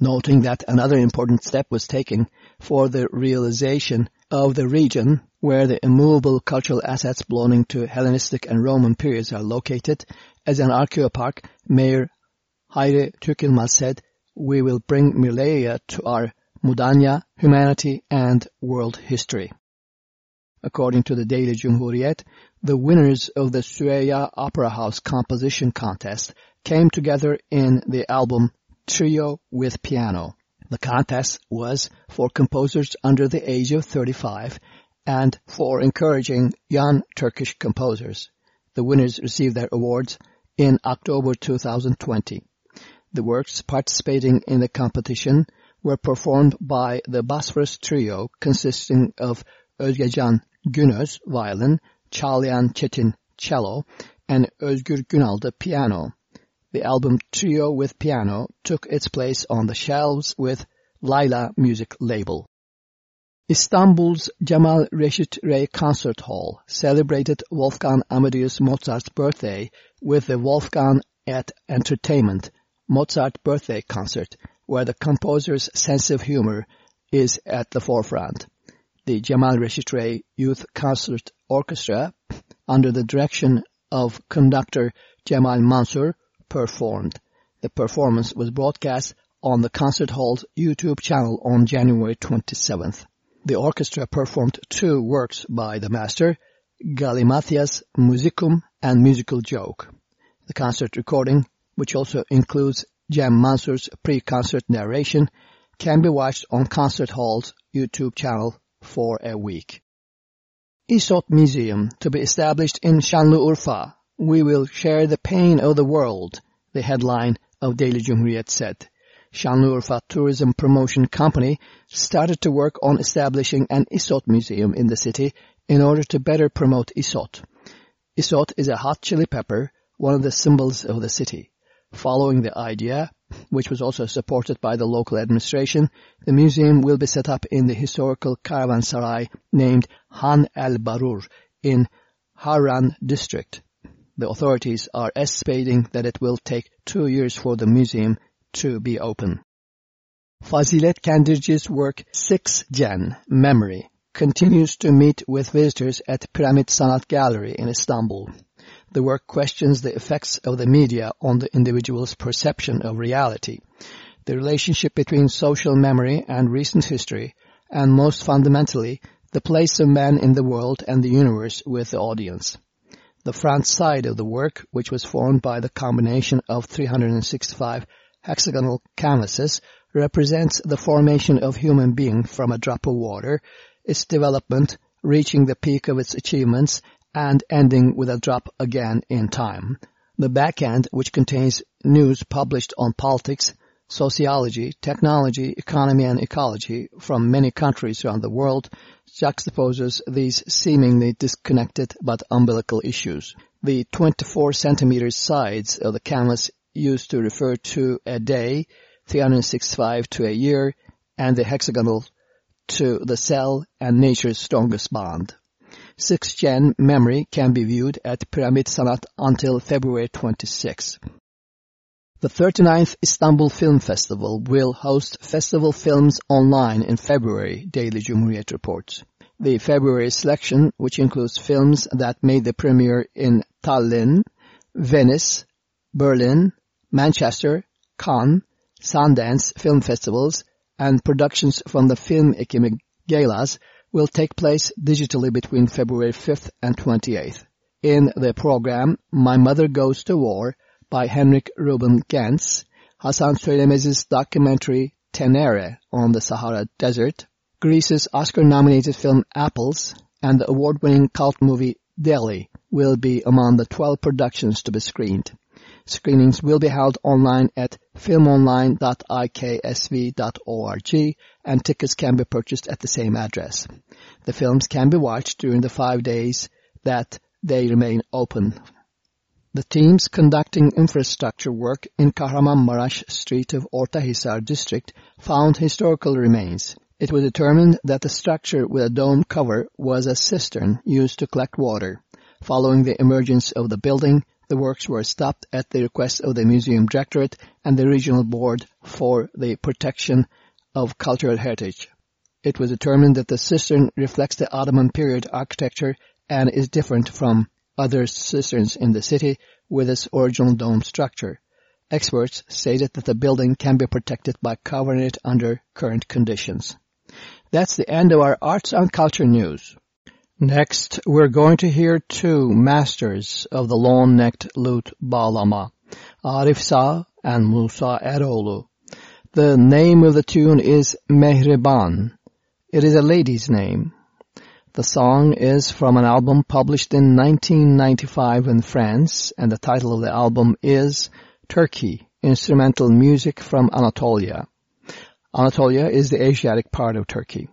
Noting that another important step was taken for the realization of the region where the immovable cultural assets belonging to Hellenistic and Roman periods are located. As an archaeopark, Mayor Hayri Türkyılmaz said, we will bring Mırlaya to our Mudanya, humanity, and world history. According to the Daily Cumhuriyet, the winners of the Süreyya Opera House Composition Contest came together in the album Trio with Piano. The contest was for composers under the age of 35 and for encouraging young Turkish composers. The winners received their awards in October 2020. The works participating in the competition were performed by the Bosphorus Trio consisting of Özgecan Günöz violin, Çağlayan Çetin cello, and Özgür Günalda piano. The album Trio with Piano took its place on the shelves with Layla music label. Istanbul's Cemal Reşit Rey Concert Hall celebrated Wolfgang Amadeus Mozart's birthday with the Wolfgang at Entertainment Mozart Birthday Concert, where the composer's sense of humor is at the forefront. The Cemal Reşit Rey Youth Concert Orchestra, under the direction of conductor Jamal Mansur, performed. The performance was broadcast on the concert hall's YouTube channel on January 27th. The orchestra performed two works by the master, Gallimathias Musicum and Musical Joke. The concert recording, which also includes Cem Mansur's pre-concert narration, can be watched on Concert Hall's YouTube channel for a week. Isot Museum to be established in Şanlıurfa. We will share the pain of the world, the headline of Daily Cumhuriyet said. Şanlıurfa Tourism Promotion Company started to work on establishing an isot museum in the city in order to better promote isot. Isot is a hot chili pepper, one of the symbols of the city. Following the idea, which was also supported by the local administration, the museum will be set up in the historical caravanserai named Han El Barur in Harran district. The authorities are estimating that it will take two years for the museum to be open. Fazilet Kendirci's work Six Gen Memory continues to meet with visitors at Pyramid Sanat Gallery in Istanbul. The work questions the effects of the media on the individual's perception of reality, the relationship between social memory and recent history, and most fundamentally, the place of man in the world and the universe with the audience. The front side of the work, which was formed by the combination of 365 hexagonal canvases, represents the formation of human being from a drop of water, its development reaching the peak of its achievements and ending with a drop again in time. The back end, which contains news published on politics, sociology, technology, economy and ecology from many countries around the world, juxtaposes these seemingly disconnected but umbilical issues. The 24 centimeter sides of the canvas used to refer to a day 365 to a year, and the hexagonal to the cell and nature's strongest bond. 6th-gen memory can be viewed at Pyramid Sanat until February 26. The 39th Istanbul Film Festival will host festival films online in February, Daily Cumhuriyet reports. The February selection, which includes films that made the premiere in Tallinn, Venice, Berlin, Manchester, Cannes, Sundance film festivals, and productions from the Film Ekimi Galas will take place digitally between February 5th and 28th. In the program, My Mother Goes to War by Henrik Ruben Genz, Hasan Söylemez's documentary Tenere on the Sahara Desert, Greece's Oscar-nominated film Apples, and the award-winning cult movie Delhi will be among the 12 productions to be screened. Screenings will be held online at filmonline.iksv.org and tickets can be purchased at the same address. The films can be watched during the five days that they remain open. The teams conducting infrastructure work in Kahramanmaraş street of Ortahisar district found historical remains. It was determined that the structure with a dome cover was a cistern used to collect water. Following the emergence of the building, the works were stopped at the request of the Museum Directorate and the Regional Board for the Protection of Cultural Heritage. It was determined that the cistern reflects the Ottoman period architecture and is different from other cisterns in the city with its original dome structure. Experts stated that the building can be protected by covering it under current conditions. That's the end of our arts and culture news. Next, we're going to hear two masters of the long-necked lute bağlama, Arif Sağ and Musa Eroğlu. The name of the tune is Mehriban. It is a lady's name. The song is from an album published in 1995 in France, and the title of the album is Turkey, Instrumental Music from Anatolia. Anatolia is the Asiatic part of Turkey.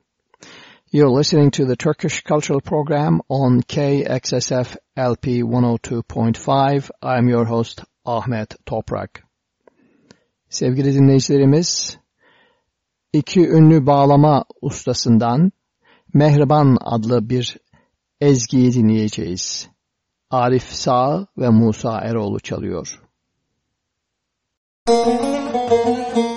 You're listening to the Turkish Cultural Program on KXSF LP 102.5. I'm your host Ahmet Toprak. Sevgili dinleyicilerimiz, iki ünlü bağlama ustasından Mehriban adlı bir ezgiyi dinleyeceğiz. Arif Sağ ve Musa Eroğlu çalıyor. Müzik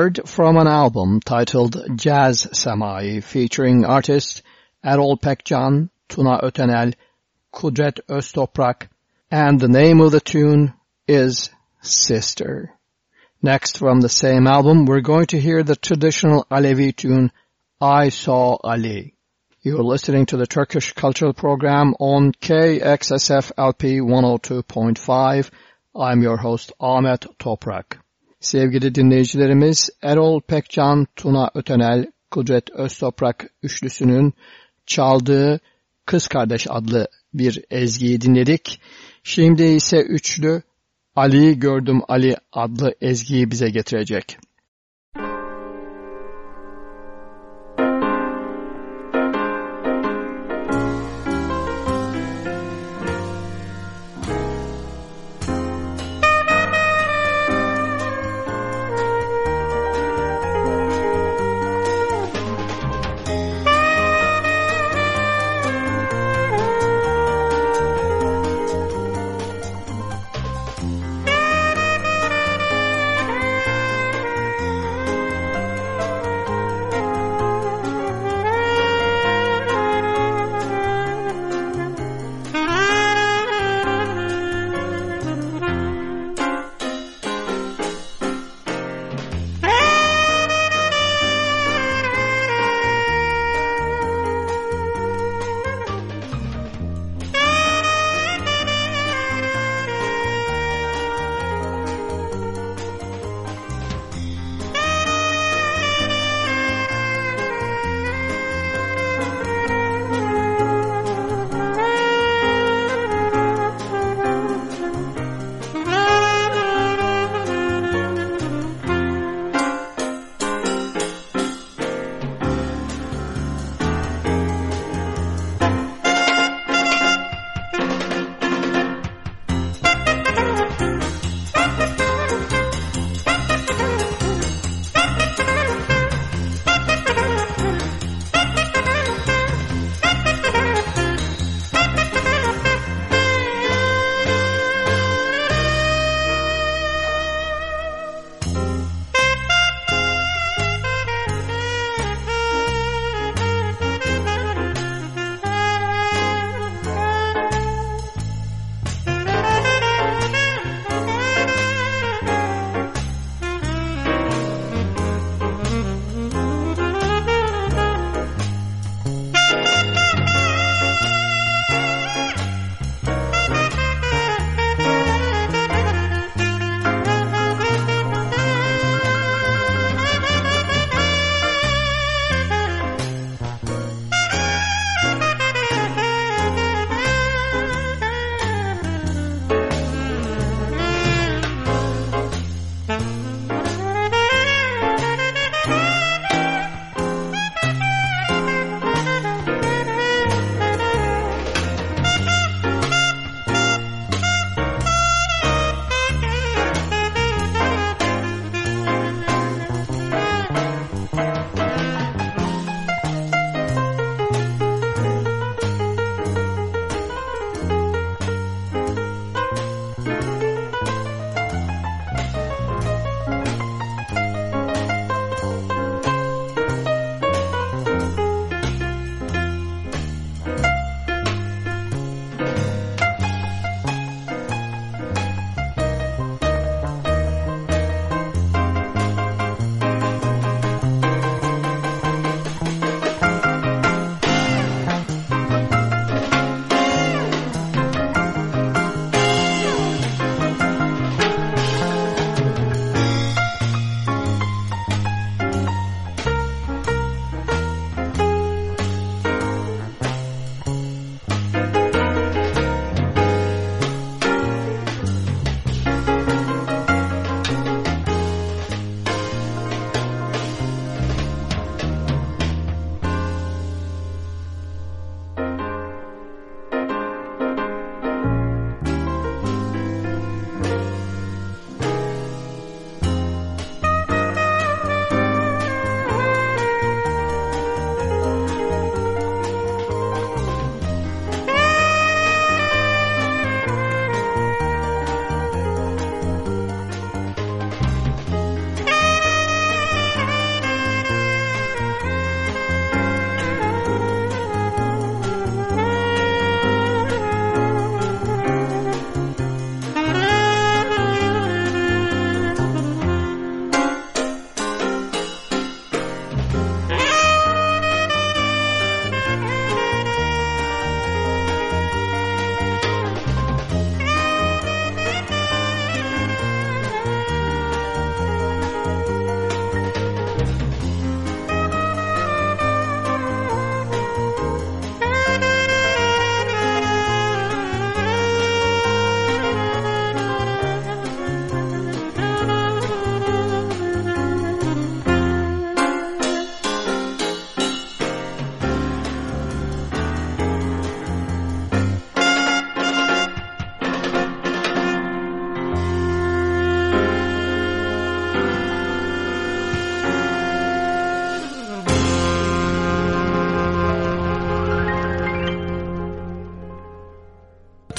heard from an album titled Jazz Semai featuring artists Erol Pekcan, Tuna Ötenel, Kudret Öztoprak, and the name of the tune is Sister. Next from the same album, we're going to hear the traditional Alevi tune I Saw Ali. You're listening to the Turkish Cultural Program on KXSF LP 102.5. I'm your host Ahmet Toprak. Sevgili dinleyicilerimiz Erol Pekcan, Tuna Ötenel, Kudret Öztoprak üçlüsünün çaldığı Kız Kardeş adlı bir ezgiyi dinledik. Şimdi ise üçlü Ali Gördüm Ali adlı ezgiyi bize getirecek.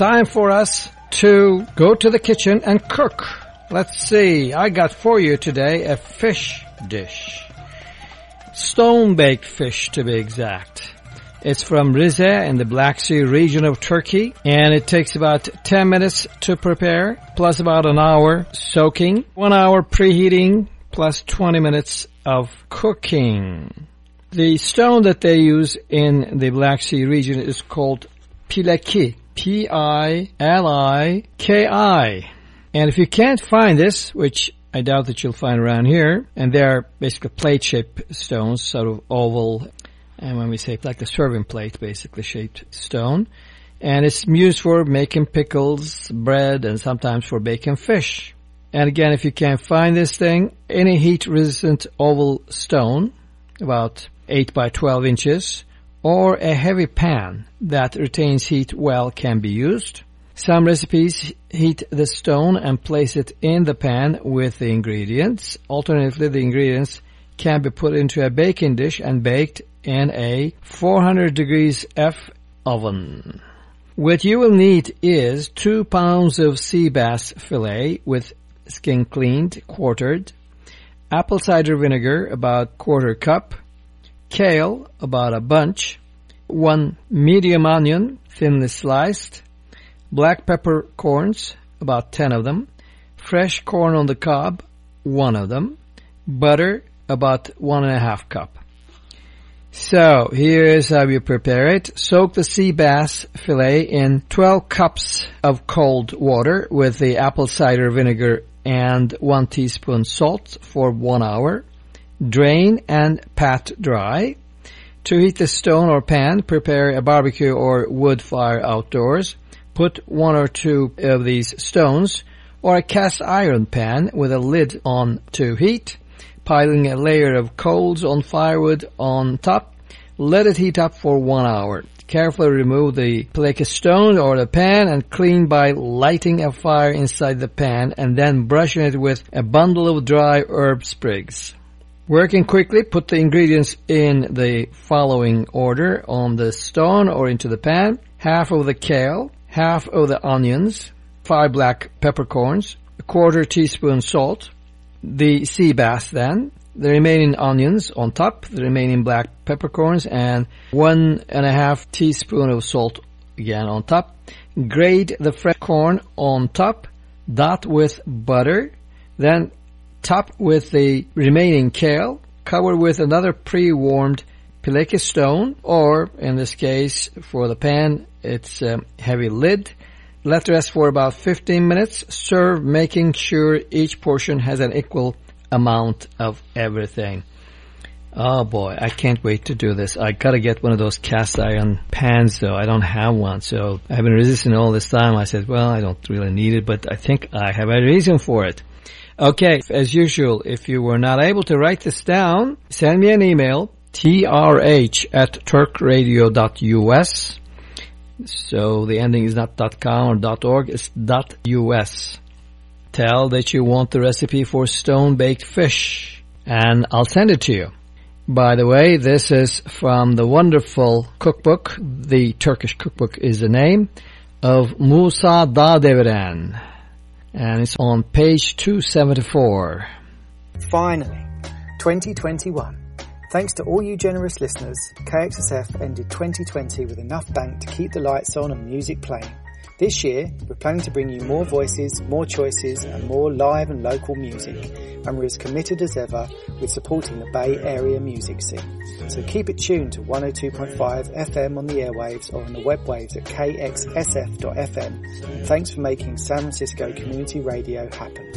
Time for us to go to the kitchen and cook. Let's see, I got for you today a fish dish. Stone-baked fish to be exact. It's from Rize in the Black Sea region of Turkey and it takes about 10 minutes to prepare plus about an hour soaking, one hour preheating plus 20 minutes of cooking. The stone that they use in the Black Sea region is called pileki. P-I-L-I-K-I. And if you can't find this, which I doubt that you'll find around here, and they're basically plate-shaped stones, sort of oval, and when we say like the serving plate, basically shaped stone. And it's used for making pickles, bread, and sometimes for baking fish. And again, if you can't find this thing, any heat-resistant oval stone, about 8 by 12 inches, or a heavy pan that retains heat well can be used. Some recipes heat the stone and place it in the pan with the ingredients. Alternatively, the ingredients can be put into a baking dish and baked in a 400 degrees F oven. What you will need is 2 pounds of sea bass fillet with skin cleaned, quartered, apple cider vinegar about quarter cup, kale, about a bunch, one medium onion, thinly sliced, black pepper corns, about 10 of them, fresh corn on the cob, one of them, butter, about one and a half cup. So, here is how you prepare it. Soak the sea bass fillet in 12 cups of cold water with the apple cider vinegar and 1 teaspoon salt for 1 hour. Drain and pat dry. To heat the stone or pan, prepare a barbecue or wood fire outdoors. Put one or two of these stones or a cast iron pan with a lid on to heat, piling a layer of coals on firewood on top. Let it heat up for one hour. Carefully remove the plaque stone or the pan and clean by lighting a fire inside the pan and then brushing it with a bundle of dry herb sprigs. Working quickly, put the ingredients in the following order on the stone or into the pan. Half of the kale, half of the onions, five black peppercorns, a quarter teaspoon salt, the sea bass then, the remaining onions on top, the remaining black peppercorns, and one and a half teaspoon of salt again on top. Grate the fresh corn on top, dot with butter, then top with the remaining kale, cover with another pre-warmed pileki stone, or in this case, for the pan, it's a heavy lid. Let rest for about 15 minutes. Serve making sure each portion has an equal amount of everything. Oh boy, I can't wait to do this. I gotta get one of those cast iron pans though. I don't have one, so I've been resisting all this time. I said, well, I don't really need it, but I think I have a reason for it. Okay, as usual, if you were not able to write this down, send me an email, trh at turkradio.us. So the ending is not .com or .org, it's .us. Tell that you want the recipe for stone-baked fish, and I'll send it to you. By the way, this is from the wonderful cookbook, the Turkish cookbook is the name, of Musa Dağdeviren. And it's on page 274. Finally, 2021. Thanks to all you generous listeners, KXSF ended 2020 with enough bank to keep the lights on and music playing. This year, we're planning to bring you more voices, more choices, and more live and local music, and we're as committed as ever with supporting the Bay Area music scene. So keep it tuned to 102.5 FM on the airwaves or on the web waves at kxsf.fm. Thanks for making San Francisco Community Radio happen.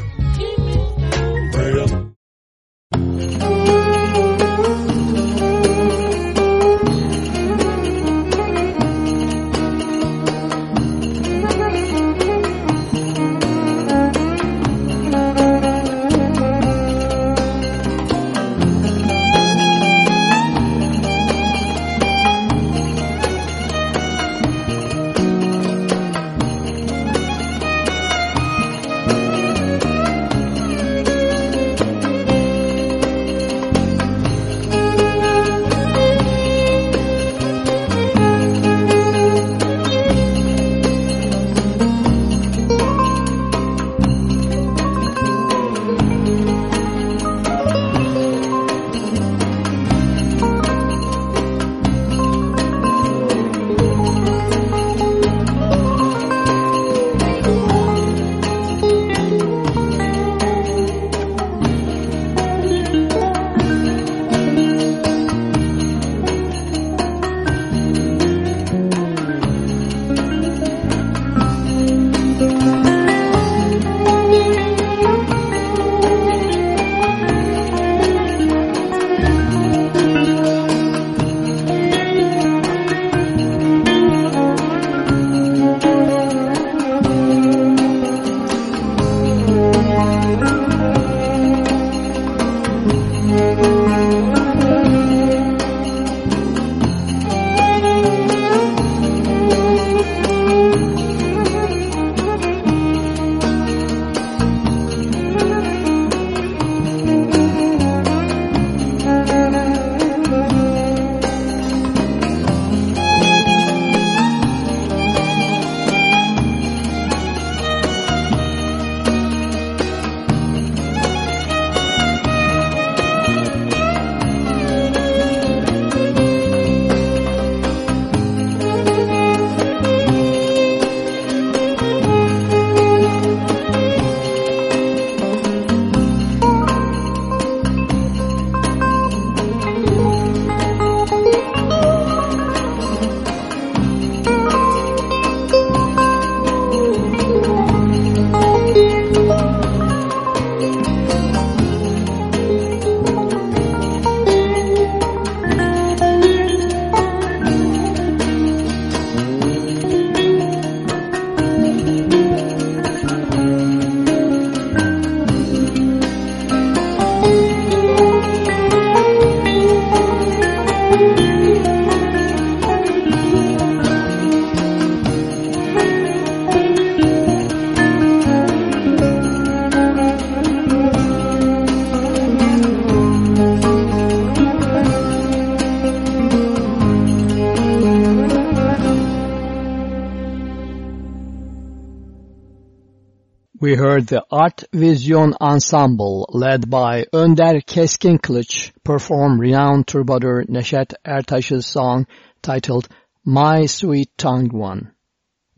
The Art Vision Ensemble led by Önder Keskin Kılıç perform renowned troubadour Neşet Ertaş's song titled My Sweet Tongued One.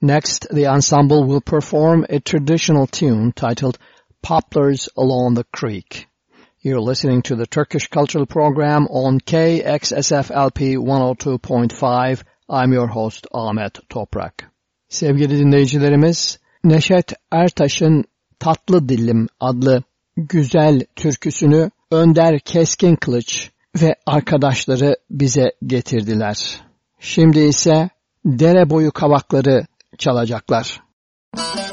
Next, the ensemble will perform a traditional tune titled Poplars Along the Creek. You're listening to the Turkish Cultural Program on KXSFLP 102.5. I'm your host Ahmet Toprak. Sevgili dinleyicilerimiz, Neşet Ertaş'ın Tatlı Dilim adlı güzel türküsünü Önder Keskin Kılıç ve arkadaşları bize getirdiler. Şimdi ise dere boyu kavakları çalacaklar. Müzik